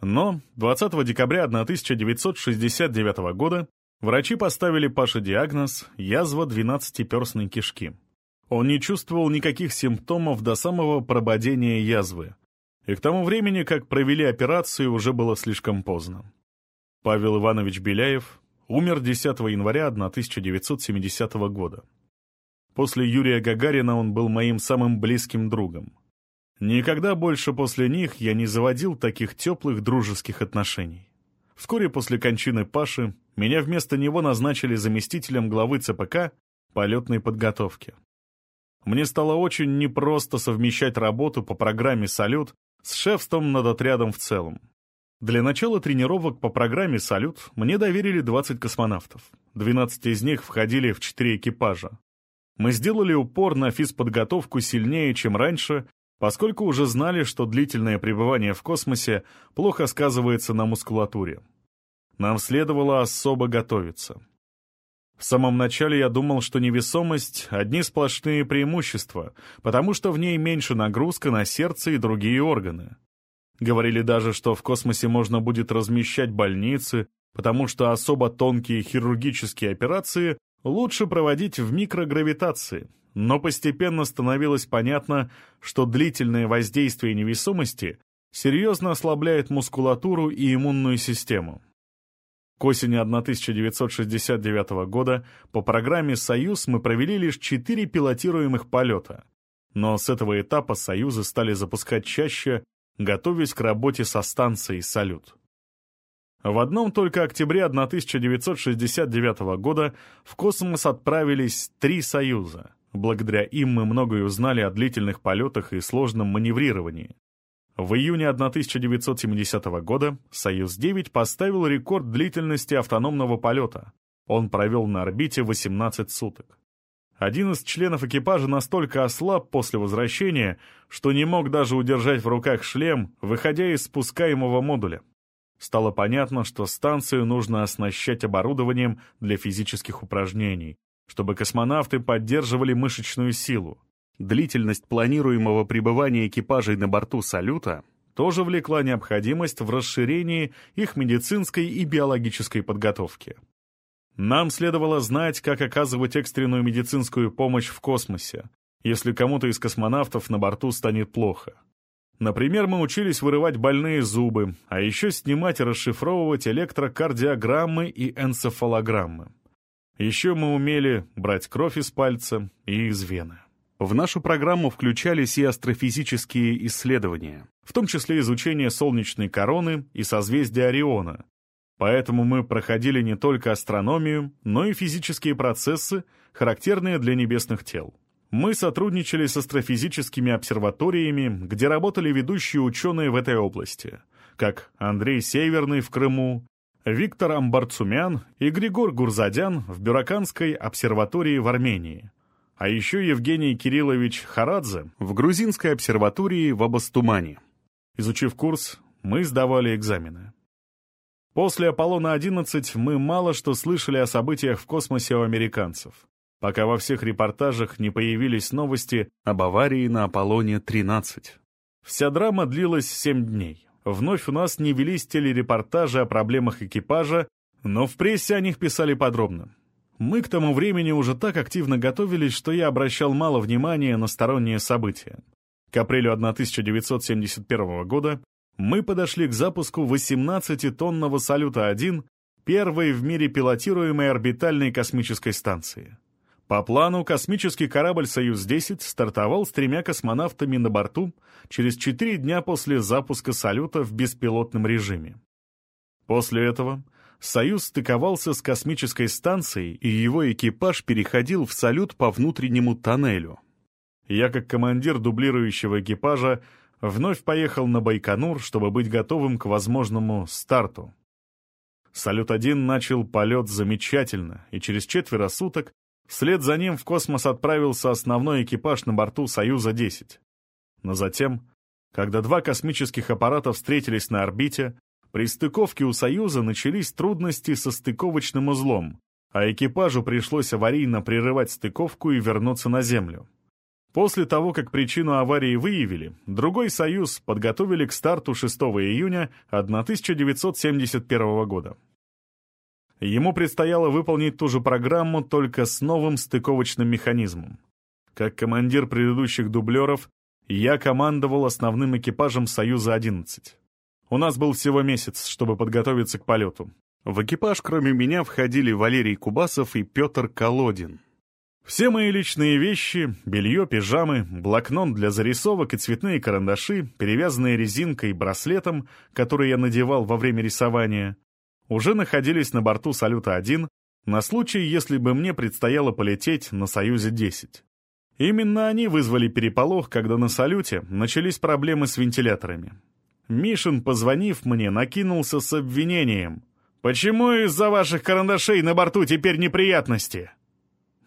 Но 20 декабря 1969 года врачи поставили Паше диагноз «язва двенадцатиперстной кишки». Он не чувствовал никаких симптомов до самого прободения язвы, и к тому времени, как провели операцию, уже было слишком поздно. Павел Иванович Беляев умер 10 января 1970 года. После Юрия Гагарина он был моим самым близким другом. Никогда больше после них я не заводил таких теплых дружеских отношений. Вскоре после кончины Паши меня вместо него назначили заместителем главы ЦПК полетной подготовки. Мне стало очень непросто совмещать работу по программе «Салют» с шефством над отрядом в целом. Для начала тренировок по программе «Салют» мне доверили 20 космонавтов. 12 из них входили в 4 экипажа. Мы сделали упор на физподготовку сильнее, чем раньше, поскольку уже знали, что длительное пребывание в космосе плохо сказывается на мускулатуре. Нам следовало особо готовиться. В самом начале я думал, что невесомость — одни сплошные преимущества, потому что в ней меньше нагрузка на сердце и другие органы. Говорили даже, что в космосе можно будет размещать больницы, потому что особо тонкие хирургические операции лучше проводить в микрогравитации. Но постепенно становилось понятно, что длительное воздействие невесомости серьезно ослабляет мускулатуру и иммунную систему. К осени 1969 года по программе «Союз» мы провели лишь четыре пилотируемых полета. Но с этого этапа «Союзы» стали запускать чаще, готовясь к работе со станцией «Салют». В одном только октябре 1969 года в космос отправились три «Союза». Благодаря им мы многое узнали о длительных полетах и сложном маневрировании. В июне 1970 года «Союз-9» поставил рекорд длительности автономного полета. Он провел на орбите 18 суток. Один из членов экипажа настолько ослаб после возвращения, что не мог даже удержать в руках шлем, выходя из спускаемого модуля. Стало понятно, что станцию нужно оснащать оборудованием для физических упражнений, чтобы космонавты поддерживали мышечную силу. Длительность планируемого пребывания экипажей на борту «Салюта» тоже влекла необходимость в расширении их медицинской и биологической подготовки. Нам следовало знать, как оказывать экстренную медицинскую помощь в космосе, если кому-то из космонавтов на борту станет плохо. Например, мы учились вырывать больные зубы, а еще снимать и расшифровывать электрокардиограммы и энцефалограммы. Еще мы умели брать кровь из пальца и из вены. В нашу программу включались и астрофизические исследования, в том числе изучение солнечной короны и созвездия Ориона. Поэтому мы проходили не только астрономию, но и физические процессы, характерные для небесных тел. Мы сотрудничали с астрофизическими обсерваториями, где работали ведущие ученые в этой области, как Андрей Северный в Крыму, Виктор Амбарцумян и Григор Гурзадян в Бюраканской обсерватории в Армении. А еще Евгений Кириллович Харадзе в Грузинской обсерватории в Абастумане. Изучив курс, мы сдавали экзамены. После «Аполлона-11» мы мало что слышали о событиях в космосе у американцев, пока во всех репортажах не появились новости об аварии на «Аполлоне-13». Вся драма длилась семь дней. Вновь у нас не велись телерепортажи о проблемах экипажа, но в прессе о них писали подробно. Мы к тому времени уже так активно готовились, что я обращал мало внимания на сторонние события. К апрелю 1971 года мы подошли к запуску 18-тонного «Салюта-1», первой в мире пилотируемой орбитальной космической станции. По плану, космический корабль «Союз-10» стартовал с тремя космонавтами на борту через четыре дня после запуска «Салюта» в беспилотном режиме. После этого «Союз» стыковался с космической станцией, и его экипаж переходил в «Салют» по внутреннему тоннелю. Я, как командир дублирующего экипажа, вновь поехал на Байконур, чтобы быть готовым к возможному старту. «Салют-1» начал полет замечательно, и через четверо суток вслед за ним в космос отправился основной экипаж на борту «Союза-10». Но затем, когда два космических аппарата встретились на орбите, при стыковке у «Союза» начались трудности со стыковочным узлом, а экипажу пришлось аварийно прерывать стыковку и вернуться на Землю. После того, как причину аварии выявили, другой «Союз» подготовили к старту 6 июня 1971 года. Ему предстояло выполнить ту же программу, только с новым стыковочным механизмом. Как командир предыдущих дублеров, я командовал основным экипажем «Союза-11». У нас был всего месяц, чтобы подготовиться к полету. В экипаж, кроме меня, входили Валерий Кубасов и Петр Колодин. Все мои личные вещи, белье, пижамы, блокнот для зарисовок и цветные карандаши, перевязанные резинкой и браслетом, который я надевал во время рисования, уже находились на борту «Салюта-1» на случай, если бы мне предстояло полететь на «Союзе-10». Именно они вызвали переполох, когда на «Салюте» начались проблемы с вентиляторами. Мишин, позвонив мне, накинулся с обвинением. «Почему из-за ваших карандашей на борту теперь неприятности?»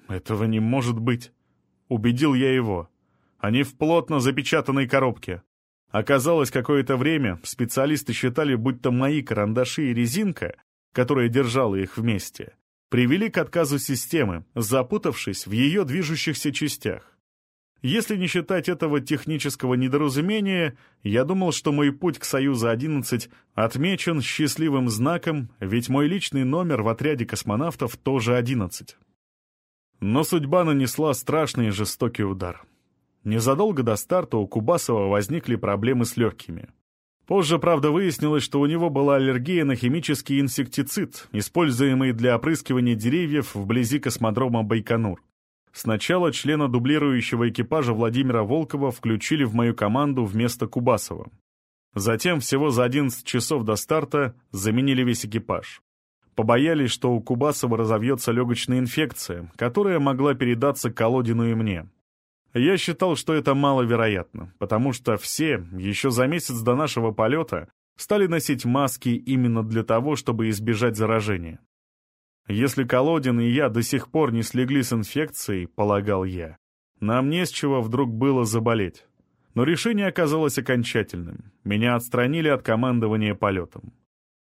«Этого не может быть», — убедил я его. «Они в плотно запечатанной коробке». Оказалось, какое-то время специалисты считали, будто мои карандаши и резинка, которая держала их вместе, привели к отказу системы, запутавшись в ее движущихся частях. Если не считать этого технического недоразумения, я думал, что мой путь к «Союзу-11» отмечен счастливым знаком, ведь мой личный номер в отряде космонавтов тоже 11. Но судьба нанесла страшный и жестокий удар. Незадолго до старта у Кубасова возникли проблемы с легкими. Позже, правда, выяснилось, что у него была аллергия на химический инсектицид, используемый для опрыскивания деревьев вблизи космодрома Байконур. Сначала члена дублирующего экипажа Владимира Волкова включили в мою команду вместо Кубасова. Затем всего за 11 часов до старта заменили весь экипаж. Побоялись, что у Кубасова разовьется легочная инфекция, которая могла передаться Колодину и мне. Я считал, что это маловероятно, потому что все, еще за месяц до нашего полета, стали носить маски именно для того, чтобы избежать заражения. Если Колодин и я до сих пор не слегли с инфекцией, полагал я, нам не с чего вдруг было заболеть. Но решение оказалось окончательным. Меня отстранили от командования полетом.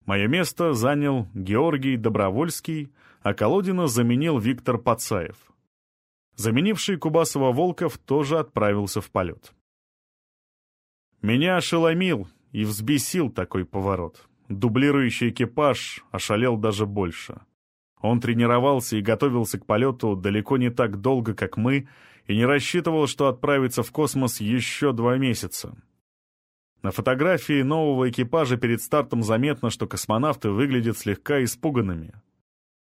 Мое место занял Георгий Добровольский, а Колодина заменил Виктор Пацаев. Заменивший Кубасова Волков тоже отправился в полет. Меня ошеломил и взбесил такой поворот. Дублирующий экипаж ошалел даже больше. Он тренировался и готовился к полету далеко не так долго, как мы, и не рассчитывал, что отправится в космос еще два месяца. На фотографии нового экипажа перед стартом заметно, что космонавты выглядят слегка испуганными.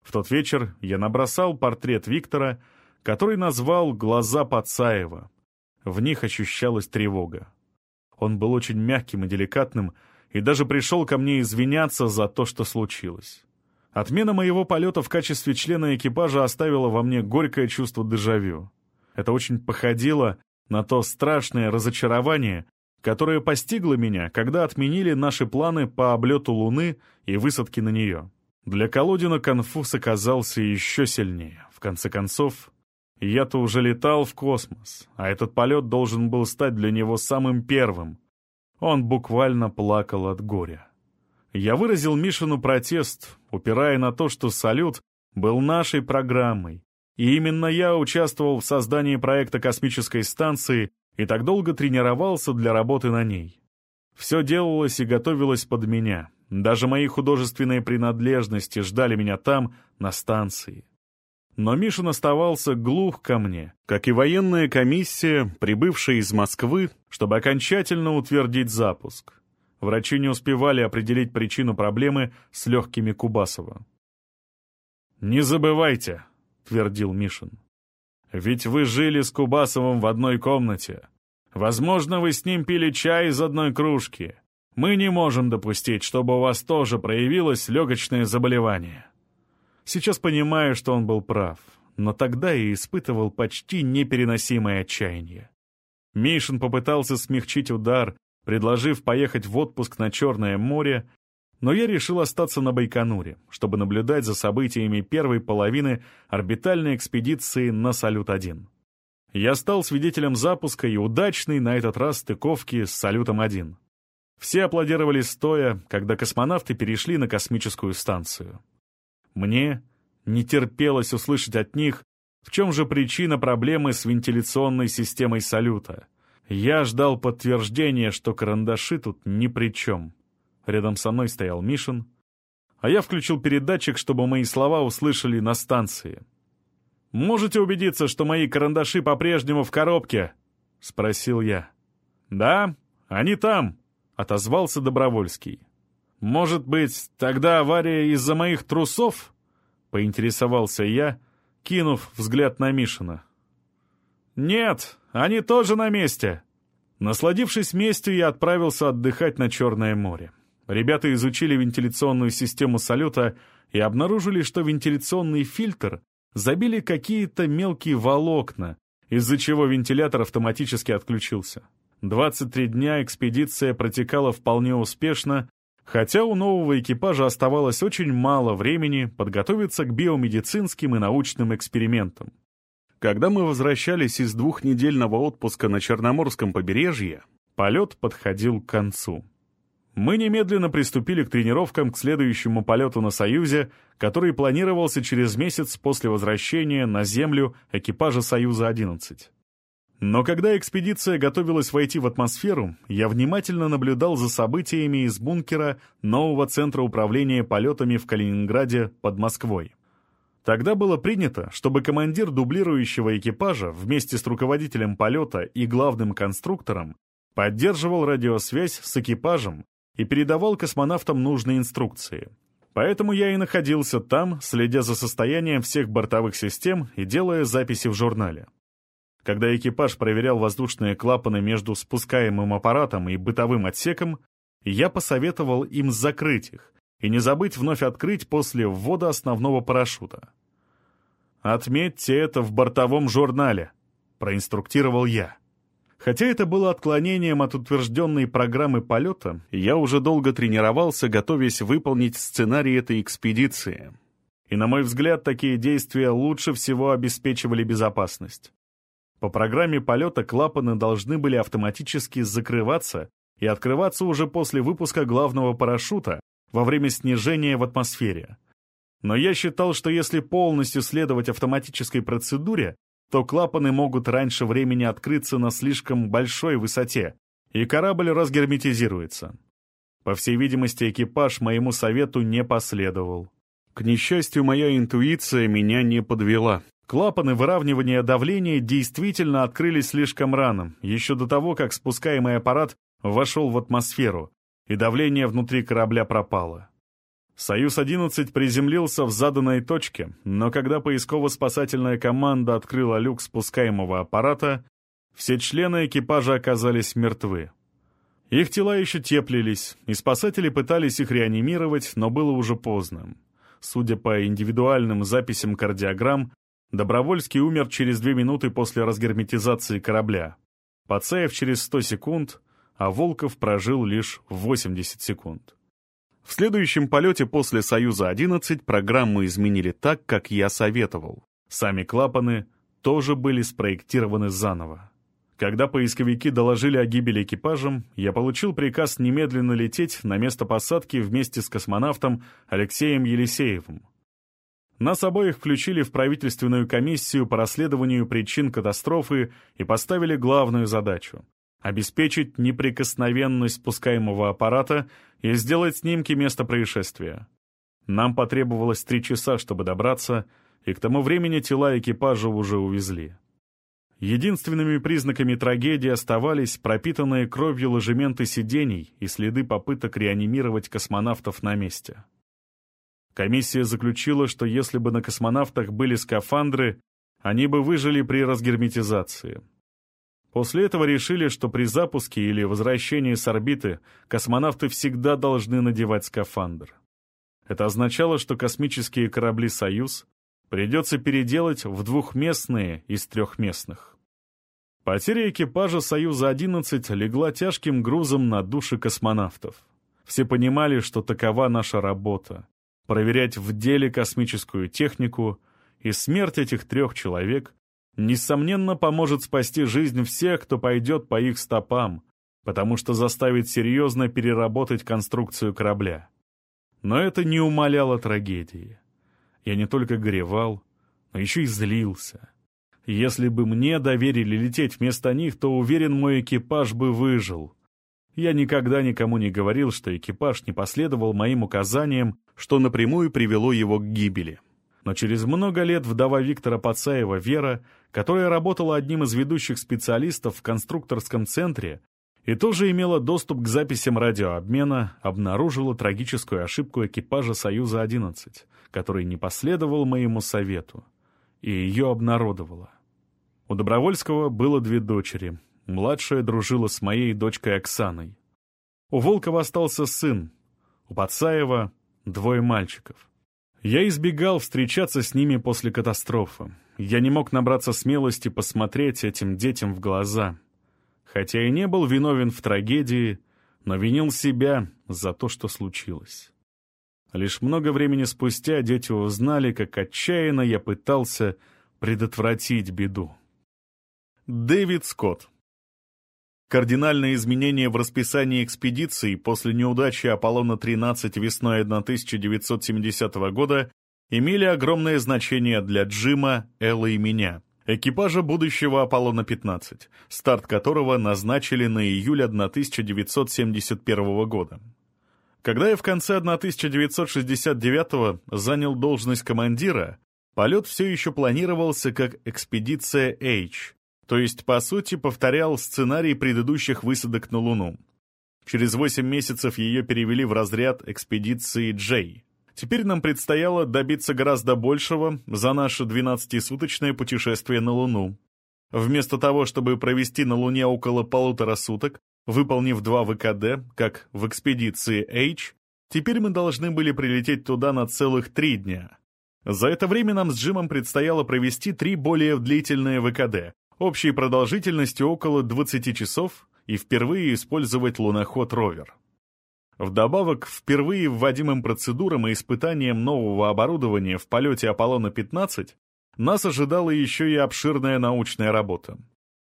В тот вечер я набросал портрет Виктора, который назвал «Глаза Пацаева». В них ощущалась тревога. Он был очень мягким и деликатным, и даже пришел ко мне извиняться за то, что случилось. Отмена моего полета в качестве члена экипажа оставила во мне горькое чувство дежавю. Это очень походило на то страшное разочарование, которое постигло меня, когда отменили наши планы по облету Луны и высадке на нее. Для Колодина конфуз оказался еще сильнее. В конце концов, я-то уже летал в космос, а этот полет должен был стать для него самым первым. Он буквально плакал от горя. Я выразил Мишину протест, упирая на то, что «Салют» был нашей программой, и именно я участвовал в создании проекта космической станции и так долго тренировался для работы на ней. Все делалось и готовилось под меня. Даже мои художественные принадлежности ждали меня там, на станции. Но Мишин оставался глух ко мне, как и военная комиссия, прибывшая из Москвы, чтобы окончательно утвердить запуск. Врачи не успевали определить причину проблемы с легкими Кубасова. «Не забывайте», — твердил Мишин. «Ведь вы жили с Кубасовым в одной комнате. Возможно, вы с ним пили чай из одной кружки. Мы не можем допустить, чтобы у вас тоже проявилось легочное заболевание». Сейчас понимаю, что он был прав, но тогда я испытывал почти непереносимое отчаяние. Мишин попытался смягчить удар, предложив поехать в отпуск на Черное море, но я решил остаться на Байконуре, чтобы наблюдать за событиями первой половины орбитальной экспедиции на Салют-1. Я стал свидетелем запуска и удачной на этот раз стыковки с Салютом-1. Все аплодировали стоя, когда космонавты перешли на космическую станцию. Мне не терпелось услышать от них, в чем же причина проблемы с вентиляционной системой салюта. Я ждал подтверждения, что карандаши тут ни при чем. Рядом со мной стоял Мишин, а я включил передатчик, чтобы мои слова услышали на станции. «Можете убедиться, что мои карандаши по-прежнему в коробке?» — спросил я. «Да, они там», — отозвался Добровольский. «Может быть, тогда авария из-за моих трусов?» — поинтересовался я, кинув взгляд на Мишина. «Нет, они тоже на месте!» Насладившись местью, я отправился отдыхать на Черное море. Ребята изучили вентиляционную систему салюта и обнаружили, что вентиляционный фильтр забили какие-то мелкие волокна, из-за чего вентилятор автоматически отключился. 23 дня экспедиция протекала вполне успешно, Хотя у нового экипажа оставалось очень мало времени подготовиться к биомедицинским и научным экспериментам. Когда мы возвращались из двухнедельного отпуска на Черноморском побережье, полет подходил к концу. Мы немедленно приступили к тренировкам к следующему полету на «Союзе», который планировался через месяц после возвращения на Землю экипажа «Союза-11». Но когда экспедиция готовилась войти в атмосферу, я внимательно наблюдал за событиями из бункера нового центра управления полетами в Калининграде под Москвой. Тогда было принято, чтобы командир дублирующего экипажа вместе с руководителем полета и главным конструктором поддерживал радиосвязь с экипажем и передавал космонавтам нужные инструкции. Поэтому я и находился там, следя за состоянием всех бортовых систем и делая записи в журнале. Когда экипаж проверял воздушные клапаны между спускаемым аппаратом и бытовым отсеком, я посоветовал им закрыть их и не забыть вновь открыть после ввода основного парашюта. «Отметьте это в бортовом журнале», — проинструктировал я. Хотя это было отклонением от утвержденной программы полета, я уже долго тренировался, готовясь выполнить сценарий этой экспедиции. и, на мой взгляд, такие действия лучше всего обеспечивали безопасность. По программе полета клапаны должны были автоматически закрываться и открываться уже после выпуска главного парашюта во время снижения в атмосфере. Но я считал, что если полностью следовать автоматической процедуре, то клапаны могут раньше времени открыться на слишком большой высоте, и корабль разгерметизируется. По всей видимости, экипаж моему совету не последовал. К несчастью, моя интуиция меня не подвела. Клапаны выравнивания давления действительно открылись слишком рано, еще до того, как спускаемый аппарат вошел в атмосферу, и давление внутри корабля пропало. «Союз-11» приземлился в заданной точке, но когда поисково-спасательная команда открыла люк спускаемого аппарата, все члены экипажа оказались мертвы. Их тела еще теплились, и спасатели пытались их реанимировать, но было уже поздно. Судя по индивидуальным записям кардиограмм, Добровольский умер через две минуты после разгерметизации корабля. Пацаев через 100 секунд, а Волков прожил лишь 80 секунд. В следующем полете после «Союза-11» программу изменили так, как я советовал. Сами клапаны тоже были спроектированы заново. Когда поисковики доложили о гибели экипажам, я получил приказ немедленно лететь на место посадки вместе с космонавтом Алексеем Елисеевым. Нас обоих включили в правительственную комиссию по расследованию причин катастрофы и поставили главную задачу обеспечить неприкосновенность спускаемого аппарата и сделать снимки места происшествия. Нам потребовалось три часа, чтобы добраться, и к тому времени тела экипажа уже увезли. Единственными признаками трагедии оставались пропитанные кровью ложементы сидений и следы попыток реанимировать космонавтов на месте. Комиссия заключила, что если бы на космонавтах были скафандры, они бы выжили при разгерметизации — После этого решили, что при запуске или возвращении с орбиты космонавты всегда должны надевать скафандр. Это означало, что космические корабли «Союз» придется переделать в двухместные из трехместных. Потеря экипажа «Союза-11» легла тяжким грузом на души космонавтов. Все понимали, что такова наша работа — проверять в деле космическую технику, и смерть этих трех человек несомненно, поможет спасти жизнь всех, кто пойдет по их стопам, потому что заставит серьезно переработать конструкцию корабля. Но это не умаляло трагедии. Я не только горевал, но еще и злился. Если бы мне доверили лететь вместо них, то, уверен, мой экипаж бы выжил. Я никогда никому не говорил, что экипаж не последовал моим указаниям, что напрямую привело его к гибели. Но через много лет вдова Виктора Пацаева Вера, которая работала одним из ведущих специалистов в конструкторском центре и тоже имела доступ к записям радиообмена, обнаружила трагическую ошибку экипажа «Союза-11», который не последовал моему совету, и ее обнародовала. У Добровольского было две дочери. Младшая дружила с моей дочкой Оксаной. У Волкова остался сын, у Пацаева — двое мальчиков. Я избегал встречаться с ними после катастрофы. Я не мог набраться смелости посмотреть этим детям в глаза. Хотя и не был виновен в трагедии, но винил себя за то, что случилось. Лишь много времени спустя дети узнали, как отчаянно я пытался предотвратить беду. Дэвид Скотт Кардинальные изменения в расписании экспедиции после неудачи Аполлона-13 весной 1970 года имели огромное значение для Джима, Эллы и меня, экипажа будущего Аполлона-15, старт которого назначили на июль 1971 года. Когда я в конце 1969 занял должность командира, полет все еще планировался как экспедиция H, то есть, по сути, повторял сценарий предыдущих высадок на Луну. Через 8 месяцев ее перевели в разряд экспедиции J. Теперь нам предстояло добиться гораздо большего за наше 12-суточное путешествие на Луну. Вместо того, чтобы провести на Луне около полутора суток, выполнив два ВКД, как в экспедиции H, теперь мы должны были прилететь туда на целых три дня. За это время нам с Джимом предстояло провести три более длительные ВКД, общей продолжительностью около 20 часов и впервые использовать луноход «Ровер». Вдобавок, впервые вводимым процедурам и испытаниям нового оборудования в полете Аполлона-15 нас ожидала еще и обширная научная работа.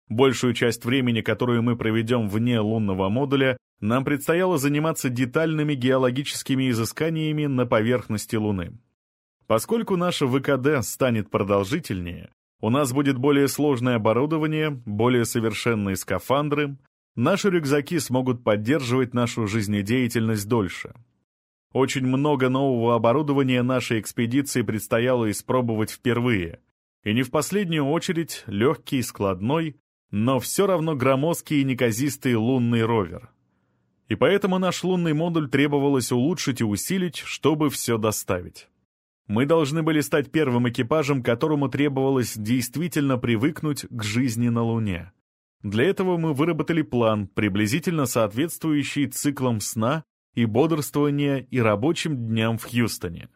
Большую часть времени, которую мы проведем вне лунного модуля, нам предстояло заниматься детальными геологическими изысканиями на поверхности Луны. Поскольку наша ВКД станет продолжительнее, у нас будет более сложное оборудование, более совершенные скафандры, наши рюкзаки смогут поддерживать нашу жизнедеятельность дольше. Очень много нового оборудования нашей экспедиции предстояло испробовать впервые, и не в последнюю очередь легкий, складной, но все равно громоздкий и неказистый лунный ровер. И поэтому наш лунный модуль требовалось улучшить и усилить, чтобы все доставить. Мы должны были стать первым экипажем, которому требовалось действительно привыкнуть к жизни на Луне. Для этого мы выработали план, приблизительно соответствующий циклам сна и бодрствования и рабочим дням в Хьюстоне.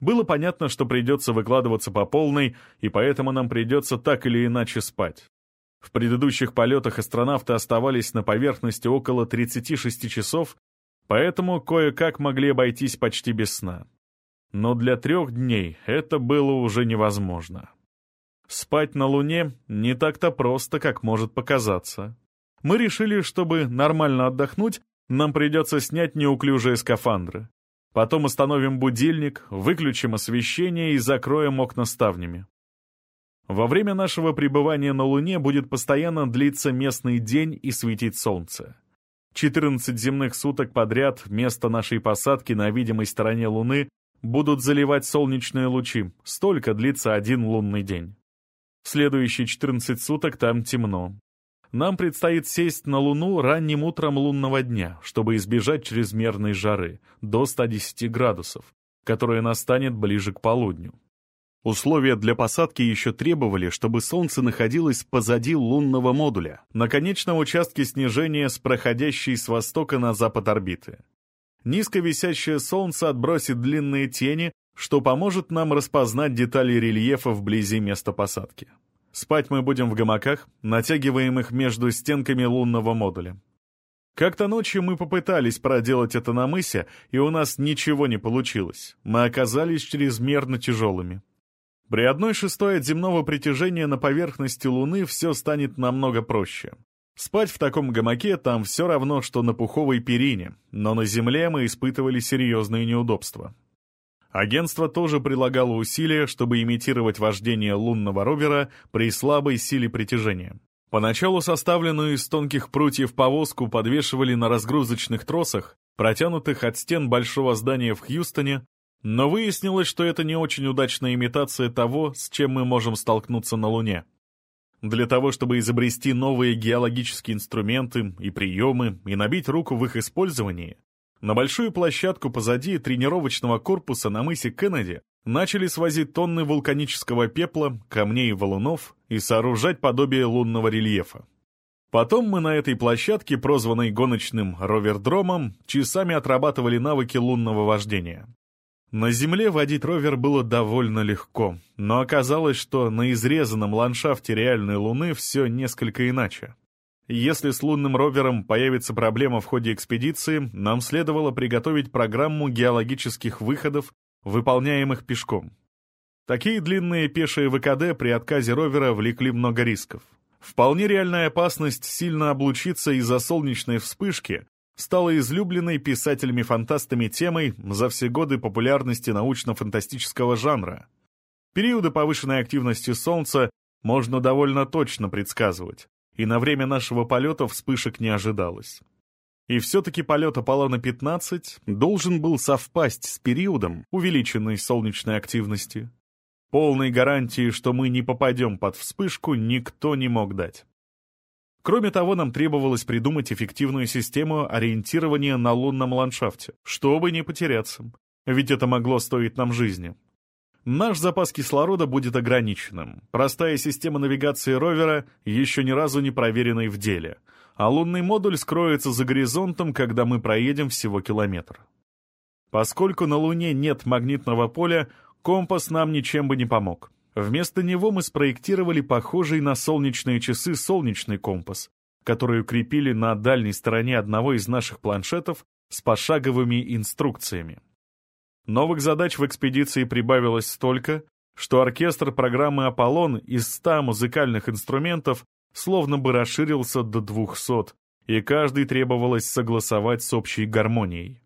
Было понятно, что придется выкладываться по полной, и поэтому нам придется так или иначе спать. В предыдущих полетах астронавты оставались на поверхности около 36 часов, поэтому кое-как могли обойтись почти без сна. Но для трех дней это было уже невозможно. Спать на Луне не так-то просто, как может показаться. Мы решили, чтобы нормально отдохнуть, нам придется снять неуклюжие скафандры. Потом установим будильник, выключим освещение и закроем окна ставнями. Во время нашего пребывания на Луне будет постоянно длиться местный день и светить солнце. 14 земных суток подряд вместо нашей посадки на видимой стороне Луны будут заливать солнечные лучи. Столько длится один лунный день. Следующие 14 суток там темно. Нам предстоит сесть на Луну ранним утром лунного дня, чтобы избежать чрезмерной жары, до 110 градусов, которая настанет ближе к полудню. Условия для посадки еще требовали, чтобы Солнце находилось позади лунного модуля, на конечном участке снижения с проходящей с востока на запад орбиты. Низко висящее Солнце отбросит длинные тени, что поможет нам распознать детали рельефа вблизи места посадки. Спать мы будем в гамаках, натягиваемых между стенками лунного модуля. Как-то ночью мы попытались проделать это на мысе, и у нас ничего не получилось. Мы оказались чрезмерно тяжелыми. При одной шестой от земного притяжения на поверхности Луны все станет намного проще. Спать в таком гамаке там все равно, что на пуховой перине, но на Земле мы испытывали серьезные неудобства. Агентство тоже прилагало усилия, чтобы имитировать вождение лунного ровера при слабой силе притяжения. Поначалу составленную из тонких прутьев повозку подвешивали на разгрузочных тросах, протянутых от стен большого здания в Хьюстоне, но выяснилось, что это не очень удачная имитация того, с чем мы можем столкнуться на Луне. Для того, чтобы изобрести новые геологические инструменты и приемы и набить руку в их использовании, на большую площадку позади тренировочного корпуса на мысе Кеннеди начали свозить тонны вулканического пепла, камней и валунов и сооружать подобие лунного рельефа. Потом мы на этой площадке, прозванной гоночным ровердромом, часами отрабатывали навыки лунного вождения. На Земле водить ровер было довольно легко, но оказалось, что на изрезанном ландшафте реальной Луны все несколько иначе. Если с лунным ровером появится проблема в ходе экспедиции, нам следовало приготовить программу геологических выходов, выполняемых пешком. Такие длинные пешие ВКД при отказе ровера влекли много рисков. Вполне реальная опасность сильно облучиться из-за солнечной вспышки стала излюбленной писателями-фантастами темой за все годы популярности научно-фантастического жанра. Периоды повышенной активности Солнца можно довольно точно предсказывать, и на время нашего полета вспышек не ожидалось. И все-таки полет Аполлона-15 должен был совпасть с периодом увеличенной солнечной активности. Полной гарантии, что мы не попадем под вспышку, никто не мог дать. Кроме того, нам требовалось придумать эффективную систему ориентирования на лунном ландшафте, чтобы не потеряться, ведь это могло стоить нам жизни. Наш запас кислорода будет ограниченным. Простая система навигации ровера еще ни разу не проверенной в деле, а лунный модуль скроется за горизонтом, когда мы проедем всего километр. Поскольку на Луне нет магнитного поля, компас нам ничем бы не помог. Вместо него мы спроектировали похожий на солнечные часы солнечный компас, который укрепили на дальней стороне одного из наших планшетов с пошаговыми инструкциями. Новых задач в экспедиции прибавилось столько, что оркестр программы «Аполлон» из 100 музыкальных инструментов словно бы расширился до 200, и каждый требовалось согласовать с общей гармонией.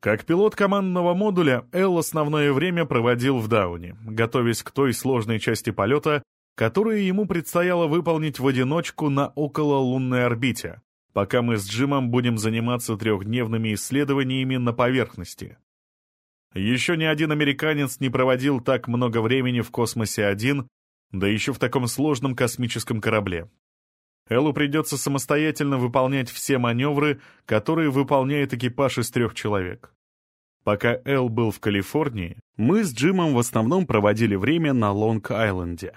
Как пилот командного модуля, Эл основное время проводил в Дауне, готовясь к той сложной части полета, которую ему предстояло выполнить в одиночку на окололунной орбите, пока мы с Джимом будем заниматься трехдневными исследованиями на поверхности. Еще ни один американец не проводил так много времени в космосе один, да еще в таком сложном космическом корабле. Эллу придется самостоятельно выполнять все маневры, которые выполняет экипаж из трех человек. Пока Эл был в Калифорнии, мы с Джимом в основном проводили время на Лонг-Айленде,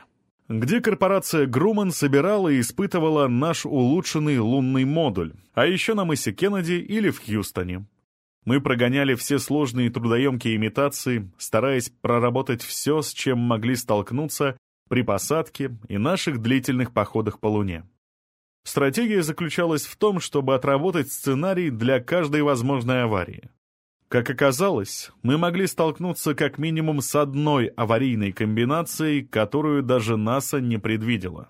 где корпорация Груман собирала и испытывала наш улучшенный лунный модуль, а еще на мысе Кеннеди или в Хьюстоне. Мы прогоняли все сложные трудоемкие имитации, стараясь проработать все, с чем могли столкнуться при посадке и наших длительных походах по Луне. Стратегия заключалась в том, чтобы отработать сценарий для каждой возможной аварии. Как оказалось, мы могли столкнуться как минимум с одной аварийной комбинацией, которую даже НАСА не предвидела.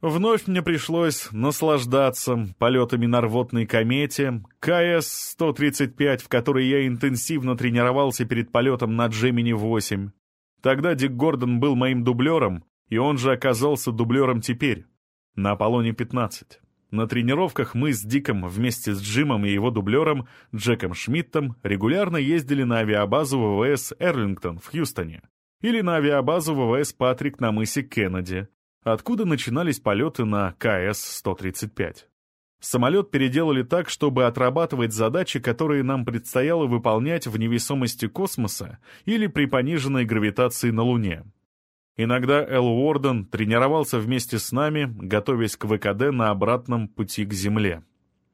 Вновь мне пришлось наслаждаться полетами на рвотной комете, КС-135, в которой я интенсивно тренировался перед полетом на Джемини-8. Тогда Дик Гордон был моим дублером, и он же оказался дублером теперь, на Аполлоне-15. На тренировках мы с Диком вместе с Джимом и его дублером Джеком Шмидтом регулярно ездили на авиабазу ВВС «Эрлингтон» в Хьюстоне или на авиабазу ВВС «Патрик» на мысе Кеннеди, откуда начинались полеты на КС-135. Самолет переделали так, чтобы отрабатывать задачи, которые нам предстояло выполнять в невесомости космоса или при пониженной гравитации на Луне. Иногда Эл Уорден тренировался вместе с нами, готовясь к ВКД на обратном пути к Земле.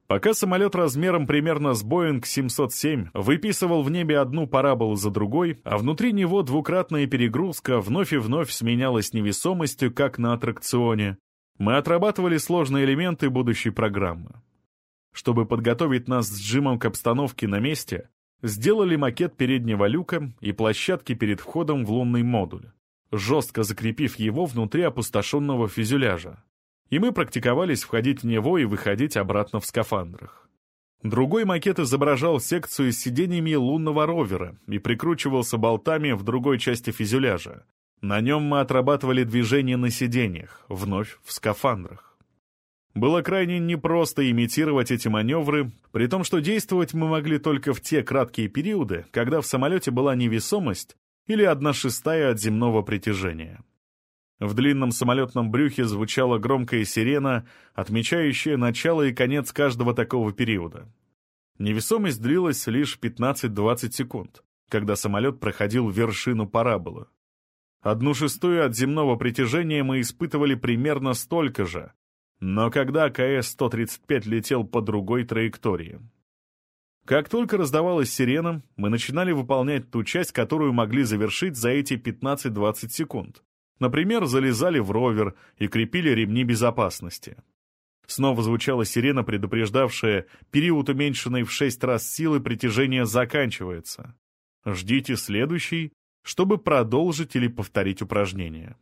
Пока самолет размером примерно с Боинг 707 выписывал в небе одну параболу за другой, а внутри него двукратная перегрузка вновь и вновь сменялась невесомостью, как на аттракционе, мы отрабатывали сложные элементы будущей программы. Чтобы подготовить нас с Джимом к обстановке на месте, сделали макет переднего люка и площадки перед входом в лунный модуль, жестко закрепив его внутри опустошенного фюзеляжа и мы практиковались входить в него и выходить обратно в скафандрах. Другой макет изображал секцию с сиденьями лунного ровера и прикручивался болтами в другой части фюзеляжа. На нем мы отрабатывали движения на сиденьях, вновь в скафандрах. Было крайне непросто имитировать эти маневры, при том, что действовать мы могли только в те краткие периоды, когда в самолете была невесомость или одна шестая от земного притяжения. В длинном самолетном брюхе звучала громкая сирена, отмечающая начало и конец каждого такого периода. Невесомость длилась лишь 15-20 секунд, когда самолет проходил вершину параболы. Одну шестую от земного притяжения мы испытывали примерно столько же, но когда КС-135 летел по другой траектории. Как только раздавалась сирена, мы начинали выполнять ту часть, которую могли завершить за эти 15-20 секунд. Например, залезали в ровер и крепили ремни безопасности. Снова звучала сирена, предупреждавшая, период уменьшенной в шесть раз силы притяжения заканчивается. Ждите следующий, чтобы продолжить или повторить упражнение.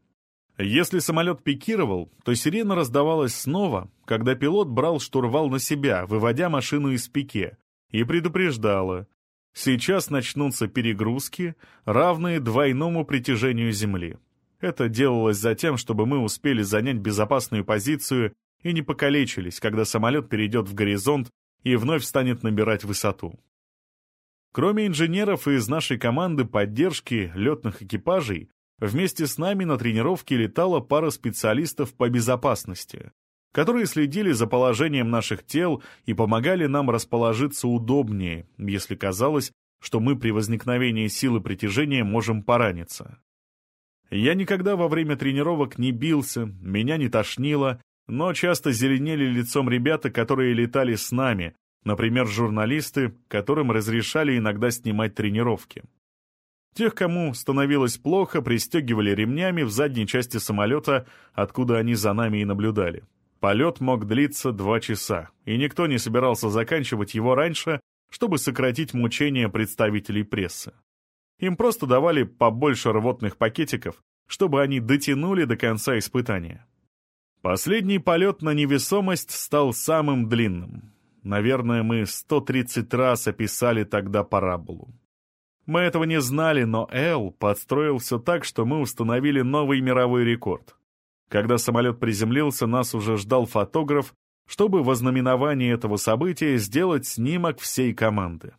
Если самолет пикировал, то сирена раздавалась снова, когда пилот брал штурвал на себя, выводя машину из пике, и предупреждала. Сейчас начнутся перегрузки, равные двойному притяжению Земли. Это делалось за тем, чтобы мы успели занять безопасную позицию и не покалечились, когда самолет перейдет в горизонт и вновь станет набирать высоту. Кроме инженеров из нашей команды поддержки летных экипажей, вместе с нами на тренировке летала пара специалистов по безопасности, которые следили за положением наших тел и помогали нам расположиться удобнее, если казалось, что мы при возникновении силы притяжения можем пораниться. Я никогда во время тренировок не бился, меня не тошнило, но часто зеленели лицом ребята, которые летали с нами, например, журналисты, которым разрешали иногда снимать тренировки. Тех, кому становилось плохо, пристегивали ремнями в задней части самолета, откуда они за нами и наблюдали. Полет мог длиться два часа, и никто не собирался заканчивать его раньше, чтобы сократить мучения представителей прессы. Им просто давали побольше рвотных пакетиков, чтобы они дотянули до конца испытания. Последний полет на невесомость стал самым длинным. Наверное, мы 130 раз описали тогда параболу. Мы этого не знали, но Эл подстроил все так, что мы установили новый мировой рекорд. Когда самолет приземлился, нас уже ждал фотограф, чтобы в ознаменовании этого события сделать снимок всей команды.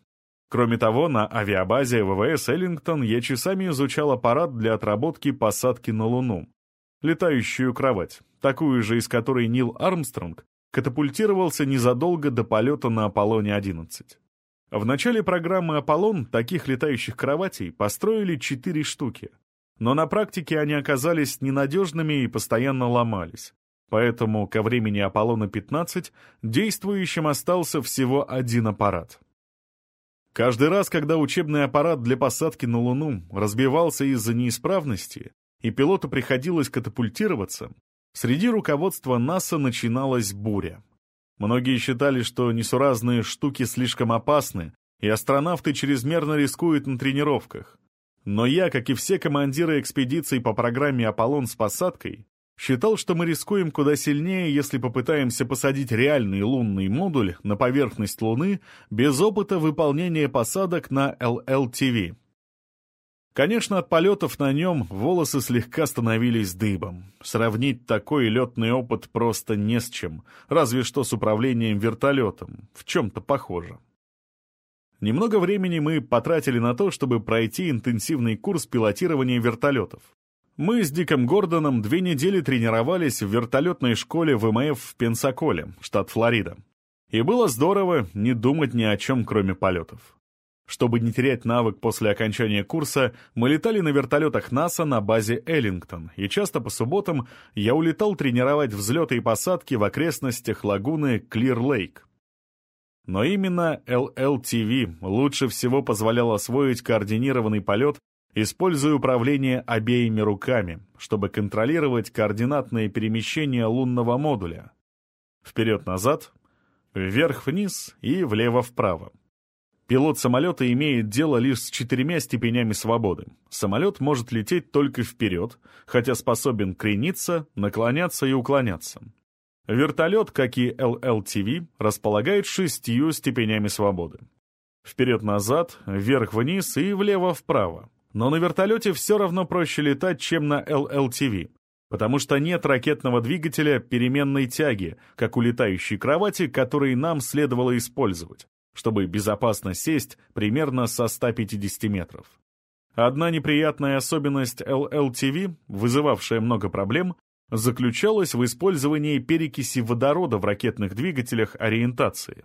Кроме того, на авиабазе ВВС Эллингтон я часами изучал аппарат для отработки посадки на Луну. Летающую кровать, такую же, из которой Нил Армстронг катапультировался незадолго до полета на Аполлоне-11. В начале программы «Аполлон» таких летающих кроватей построили четыре штуки. Но на практике они оказались ненадежными и постоянно ломались. Поэтому ко времени Аполлона-15 действующим остался всего один аппарат. Каждый раз, когда учебный аппарат для посадки на Луну разбивался из-за неисправности, и пилоту приходилось катапультироваться, среди руководства НАСА начиналась буря. Многие считали, что несуразные штуки слишком опасны, и астронавты чрезмерно рискуют на тренировках. Но я, как и все командиры экспедиций по программе «Аполлон» с посадкой, считал, что мы рискуем куда сильнее, если попытаемся посадить реальный лунный модуль на поверхность Луны без опыта выполнения посадок на LLTV. Конечно, от полетов на нем волосы слегка становились дыбом. Сравнить такой летный опыт просто не с чем, разве что с управлением вертолетом, в чем-то похоже. Немного времени мы потратили на то, чтобы пройти интенсивный курс пилотирования вертолетов. Мы с Диком Гордоном две недели тренировались в вертолетной школе ВМФ в Пенсаколе, штат Флорида. И было здорово не думать ни о чем, кроме полетов. Чтобы не терять навык после окончания курса, мы летали на вертолетах НАСА на базе Эллингтон, и часто по субботам я улетал тренировать взлеты и посадки в окрестностях лагуны Клир-Лейк. Но именно LLTV лучше всего позволял освоить координированный полет, используя управление обеими руками, чтобы контролировать координатные перемещения лунного модуля. Вперед-назад, вверх-вниз и влево-вправо. Пилот самолета имеет дело лишь с четырьмя степенями свободы. Самолет может лететь только вперед, хотя способен крениться, наклоняться и уклоняться. Вертолет, как и LLTV, располагает шестью степенями свободы. Вперед-назад, вверх-вниз и влево-вправо. Но на вертолете все равно проще летать, чем на LLTV, потому что нет ракетного двигателя переменной тяги, как у летающей кровати, который нам следовало использовать чтобы безопасно сесть примерно со 150 метров. Одна неприятная особенность LLTV, вызывавшая много проблем, заключалась в использовании перекиси водорода в ракетных двигателях ориентации.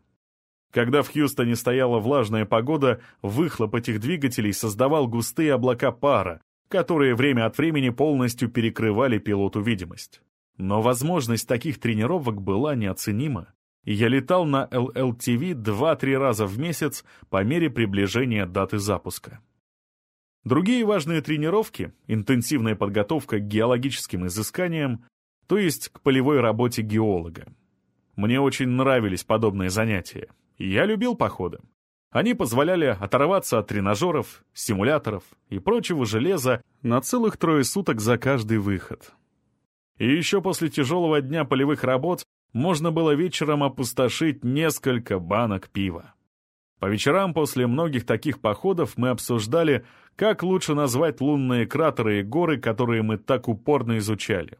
Когда в Хьюстоне стояла влажная погода, выхлоп этих двигателей создавал густые облака пара, которые время от времени полностью перекрывали пилоту видимость. Но возможность таких тренировок была неоценима я летал на LLTV 2-3 раза в месяц по мере приближения даты запуска. Другие важные тренировки — интенсивная подготовка к геологическим изысканиям, то есть к полевой работе геолога. Мне очень нравились подобные занятия, я любил походы. Они позволяли оторваться от тренажеров, симуляторов и прочего железа на целых трое суток за каждый выход. И еще после тяжелого дня полевых работ можно было вечером опустошить несколько банок пива. По вечерам после многих таких походов мы обсуждали, как лучше назвать лунные кратеры и горы, которые мы так упорно изучали.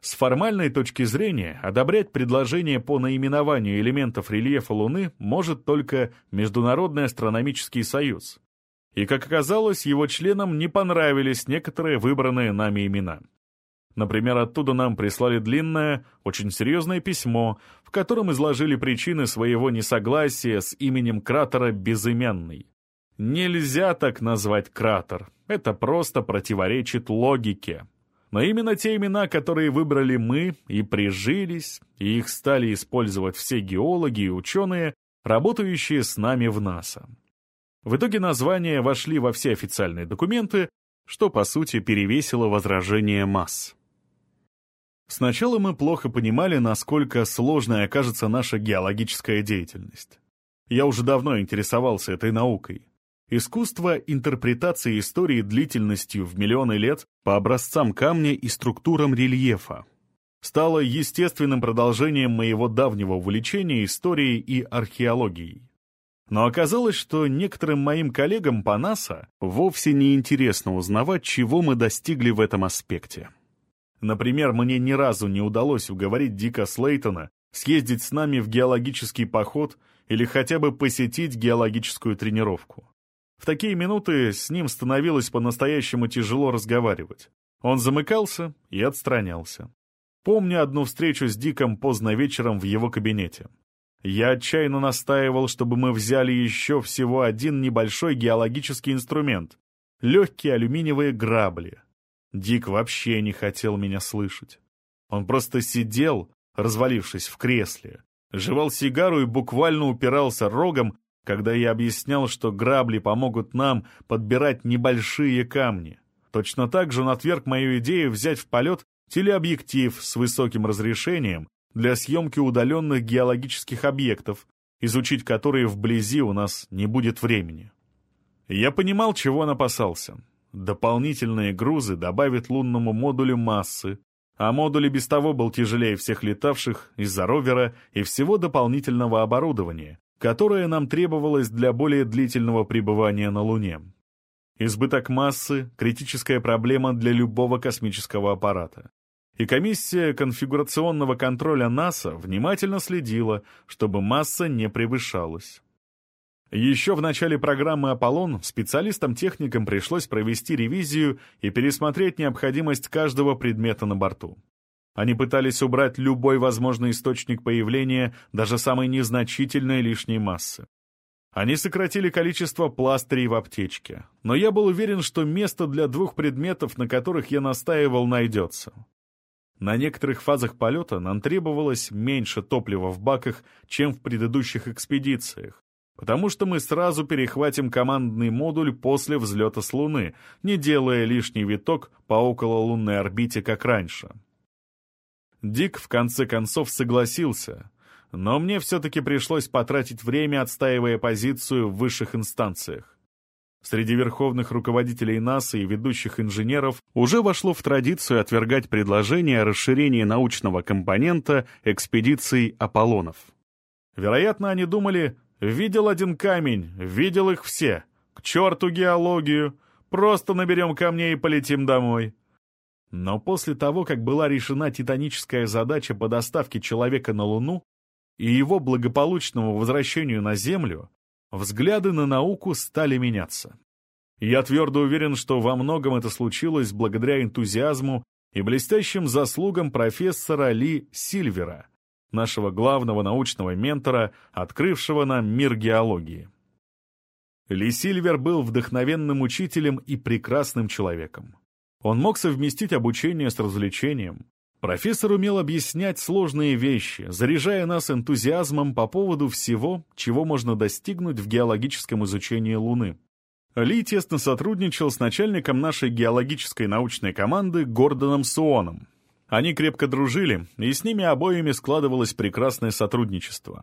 С формальной точки зрения, одобрять предложение по наименованию элементов рельефа Луны может только Международный астрономический союз. И, как оказалось, его членам не понравились некоторые выбранные нами имена. Например, оттуда нам прислали длинное, очень серьезное письмо, в котором изложили причины своего несогласия с именем кратера «Безымянный». Нельзя так назвать кратер, это просто противоречит логике. Но именно те имена, которые выбрали мы, и прижились, и их стали использовать все геологи и ученые, работающие с нами в НАСА. В итоге названия вошли во все официальные документы, что, по сути, перевесило возражение масс. Сначала мы плохо понимали, насколько сложной окажется наша геологическая деятельность. Я уже давно интересовался этой наукой. Искусство интерпретации истории длительностью в миллионы лет по образцам камня и структурам рельефа стало естественным продолжением моего давнего увлечения историей и археологией. Но оказалось, что некоторым моим коллегам по НАСА вовсе не интересно узнавать, чего мы достигли в этом аспекте. Например, мне ни разу не удалось уговорить Дика Слейтона съездить с нами в геологический поход или хотя бы посетить геологическую тренировку. В такие минуты с ним становилось по-настоящему тяжело разговаривать. Он замыкался и отстранялся. Помню одну встречу с Диком поздно вечером в его кабинете. Я отчаянно настаивал, чтобы мы взяли еще всего один небольшой геологический инструмент — легкие алюминиевые грабли. Дик вообще не хотел меня слышать. Он просто сидел, развалившись в кресле, жевал сигару и буквально упирался рогом, когда я объяснял, что грабли помогут нам подбирать небольшие камни. Точно так же он отверг мою идею взять в полет телеобъектив с высоким разрешением для съемки удаленных геологических объектов, изучить которые вблизи у нас не будет времени. Я понимал, чего он опасался. Дополнительные грузы добавят лунному модулю массы, а модуль без того был тяжелее всех летавших из-за ровера и всего дополнительного оборудования, которое нам требовалось для более длительного пребывания на Луне. Избыток массы — критическая проблема для любого космического аппарата. И комиссия конфигурационного контроля НАСА внимательно следила, чтобы масса не превышалась. Еще в начале программы «Аполлон» специалистам-техникам пришлось провести ревизию и пересмотреть необходимость каждого предмета на борту. Они пытались убрать любой возможный источник появления даже самой незначительной лишней массы. Они сократили количество пластырей в аптечке, но я был уверен, что место для двух предметов, на которых я настаивал, найдется. На некоторых фазах полета нам требовалось меньше топлива в баках, чем в предыдущих экспедициях, потому что мы сразу перехватим командный модуль после взлета с Луны, не делая лишний виток по окололунной орбите, как раньше. Дик в конце концов согласился, но мне все-таки пришлось потратить время, отстаивая позицию в высших инстанциях. Среди верховных руководителей НАСА и ведущих инженеров уже вошло в традицию отвергать предложение о расширении научного компонента экспедиций Аполлонов. Вероятно, они думали, Видел один камень, видел их все. К черту геологию. Просто наберем камней и полетим домой. Но после того, как была решена титаническая задача по доставке человека на Луну и его благополучному возвращению на Землю, взгляды на науку стали меняться. Я твердо уверен, что во многом это случилось благодаря энтузиазму и блестящим заслугам профессора Ли Сильвера, нашего главного научного ментора, открывшего нам мир геологии. Ли Сильвер был вдохновенным учителем и прекрасным человеком. Он мог совместить обучение с развлечением. Профессор умел объяснять сложные вещи, заряжая нас энтузиазмом по поводу всего, чего можно достигнуть в геологическом изучении Луны. Ли тесно сотрудничал с начальником нашей геологической научной команды Гордоном Суоном, они крепко дружили, и с ними обоими складывалось прекрасное сотрудничество.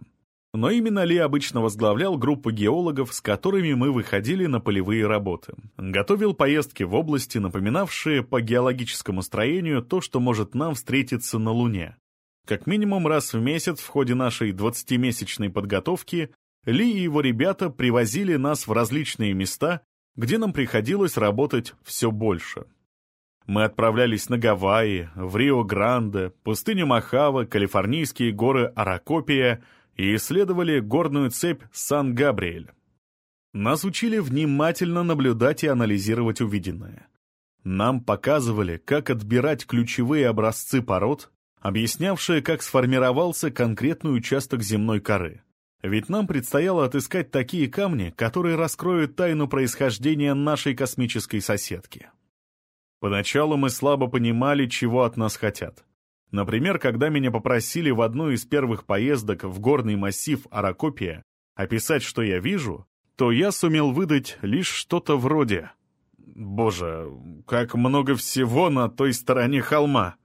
Но именно Ли обычно возглавлял группу геологов, с которыми мы выходили на полевые работы. Готовил поездки в области, напоминавшие по геологическому строению то, что может нам встретиться на Луне. Как минимум раз в месяц в ходе нашей 20-месячной подготовки Ли и его ребята привозили нас в различные места, где нам приходилось работать все больше. Мы отправлялись на Гавайи, в Рио-Гранде, пустыню Махава, калифорнийские горы Аракопия и исследовали горную цепь Сан-Габриэль. Нас учили внимательно наблюдать и анализировать увиденное. Нам показывали, как отбирать ключевые образцы пород, объяснявшие, как сформировался конкретный участок земной коры. Ведь нам предстояло отыскать такие камни, которые раскроют тайну происхождения нашей космической соседки. Поначалу мы слабо понимали, чего от нас хотят. Например, когда меня попросили в одну из первых поездок в горный массив Аракопия описать, что я вижу, то я сумел выдать лишь что-то вроде «Боже, как много всего на той стороне холма!»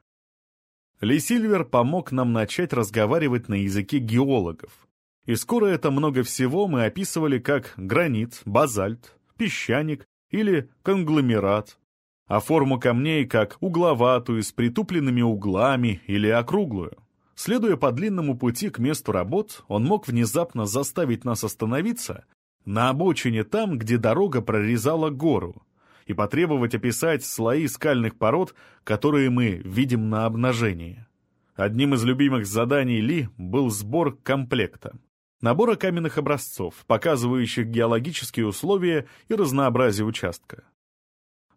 Ли Сильвер помог нам начать разговаривать на языке геологов. И скоро это много всего мы описывали как гранит, базальт, песчаник или конгломерат, а форму камней как угловатую, с притупленными углами или округлую. Следуя по длинному пути к месту работ, он мог внезапно заставить нас остановиться на обочине там, где дорога прорезала гору, и потребовать описать слои скальных пород, которые мы видим на обнажении. Одним из любимых заданий Ли был сбор комплекта. Набора каменных образцов, показывающих геологические условия и разнообразие участка.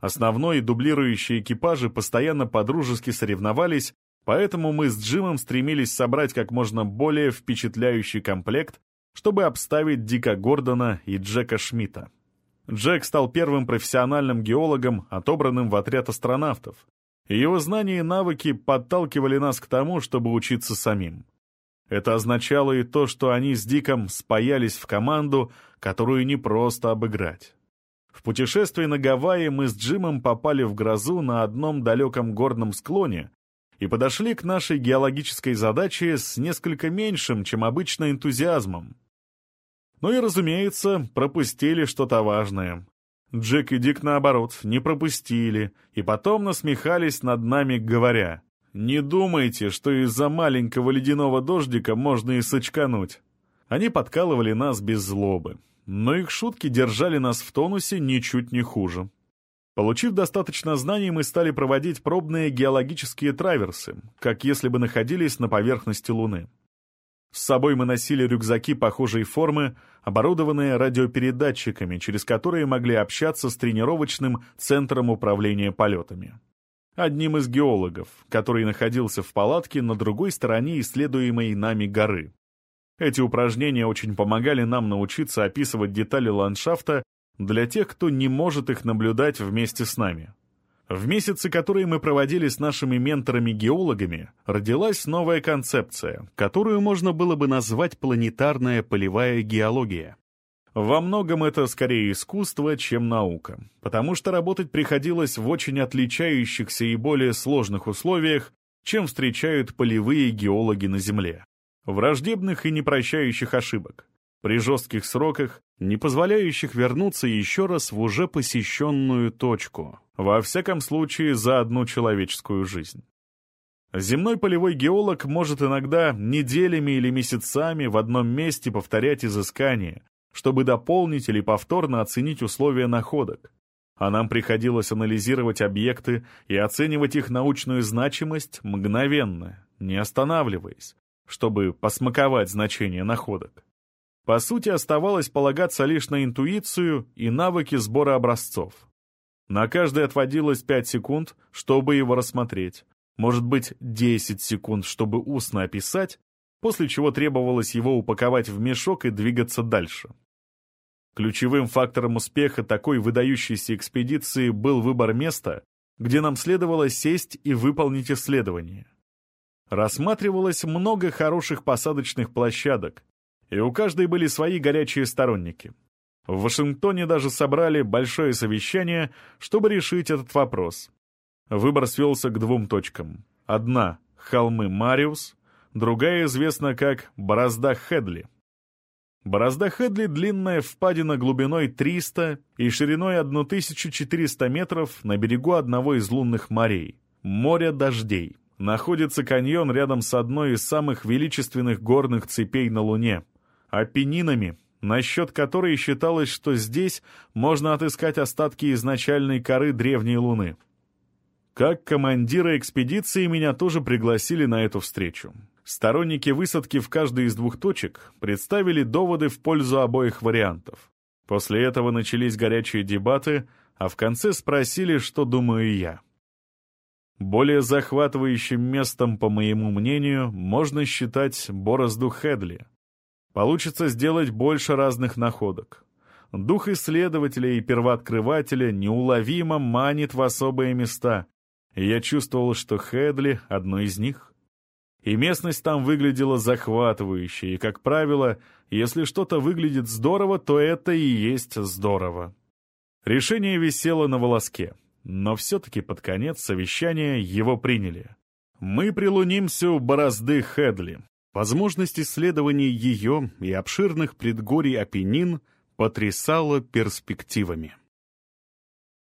Основной и дублирующие экипажи постоянно подружески соревновались, поэтому мы с Джимом стремились собрать как можно более впечатляющий комплект, чтобы обставить Дика Гордона и Джека Шмидта. Джек стал первым профессиональным геологом, отобранным в отряд астронавтов, и его знания и навыки подталкивали нас к тому, чтобы учиться самим. Это означало и то, что они с Диком спаялись в команду, которую не просто обыграть. В путешествии на Гавайи мы с Джимом попали в грозу на одном далеком горном склоне и подошли к нашей геологической задаче с несколько меньшим, чем обычно, энтузиазмом. Ну и, разумеется, пропустили что-то важное. Джек и Дик, наоборот, не пропустили, и потом насмехались над нами, говоря, «Не думайте, что из-за маленького ледяного дождика можно и сочкануть». Они подкалывали нас без злобы, но их шутки держали нас в тонусе ничуть не хуже. Получив достаточно знаний, мы стали проводить пробные геологические траверсы, как если бы находились на поверхности Луны. С собой мы носили рюкзаки похожей формы, оборудованные радиопередатчиками, через которые могли общаться с тренировочным центром управления полетами. Одним из геологов, который находился в палатке на другой стороне исследуемой нами горы. Эти упражнения очень помогали нам научиться описывать детали ландшафта для тех, кто не может их наблюдать вместе с нами. В месяцы, которые мы проводили с нашими менторами-геологами, родилась новая концепция, которую можно было бы назвать планетарная полевая геология. Во многом это скорее искусство, чем наука, потому что работать приходилось в очень отличающихся и более сложных условиях, чем встречают полевые геологи на Земле. Враждебных и непрощающих ошибок, при жестких сроках, не позволяющих вернуться еще раз в уже посещенную точку, во всяком случае за одну человеческую жизнь. Земной полевой геолог может иногда неделями или месяцами в одном месте повторять изыскания, чтобы дополнить или повторно оценить условия находок. А нам приходилось анализировать объекты и оценивать их научную значимость мгновенно, не останавливаясь, чтобы посмаковать значение находок. По сути, оставалось полагаться лишь на интуицию и навыки сбора образцов. На каждый отводилось 5 секунд, чтобы его рассмотреть. Может быть, 10 секунд, чтобы устно описать, после чего требовалось его упаковать в мешок и двигаться дальше. Ключевым фактором успеха такой выдающейся экспедиции был выбор места, где нам следовало сесть и выполнить исследование. Рассматривалось много хороших посадочных площадок, и у каждой были свои горячие сторонники. В Вашингтоне даже собрали большое совещание, чтобы решить этот вопрос. Выбор свелся к двум точкам. Одна — холмы Мариус, другая известна как Борозда Хедли. Борозда Хедли — длинная впадина глубиной 300 и шириной 1400 метров на берегу одного из лунных морей — моря дождей. Находится каньон рядом с одной из самых величественных горных цепей на Луне — Апеннинами, насчет которой считалось, что здесь можно отыскать остатки изначальной коры древней Луны. Как командира экспедиции меня тоже пригласили на эту встречу. Сторонники высадки в каждой из двух точек представили доводы в пользу обоих вариантов. После этого начались горячие дебаты, а в конце спросили, что думаю я. Более захватывающим местом, по моему мнению, можно считать борозду Хедли — Получится сделать больше разных находок. Дух исследователя и первооткрывателя неуловимо манит в особые места, и я чувствовал, что Хедли — одно из них. И местность там выглядела захватывающе, и, как правило, если что-то выглядит здорово, то это и есть здорово. Решение висело на волоске, но все-таки под конец совещания его приняли. Мы прилунимся у борозды Хедли. Возможность исследований ее и обширных предгорий Апеннин потрясала перспективами.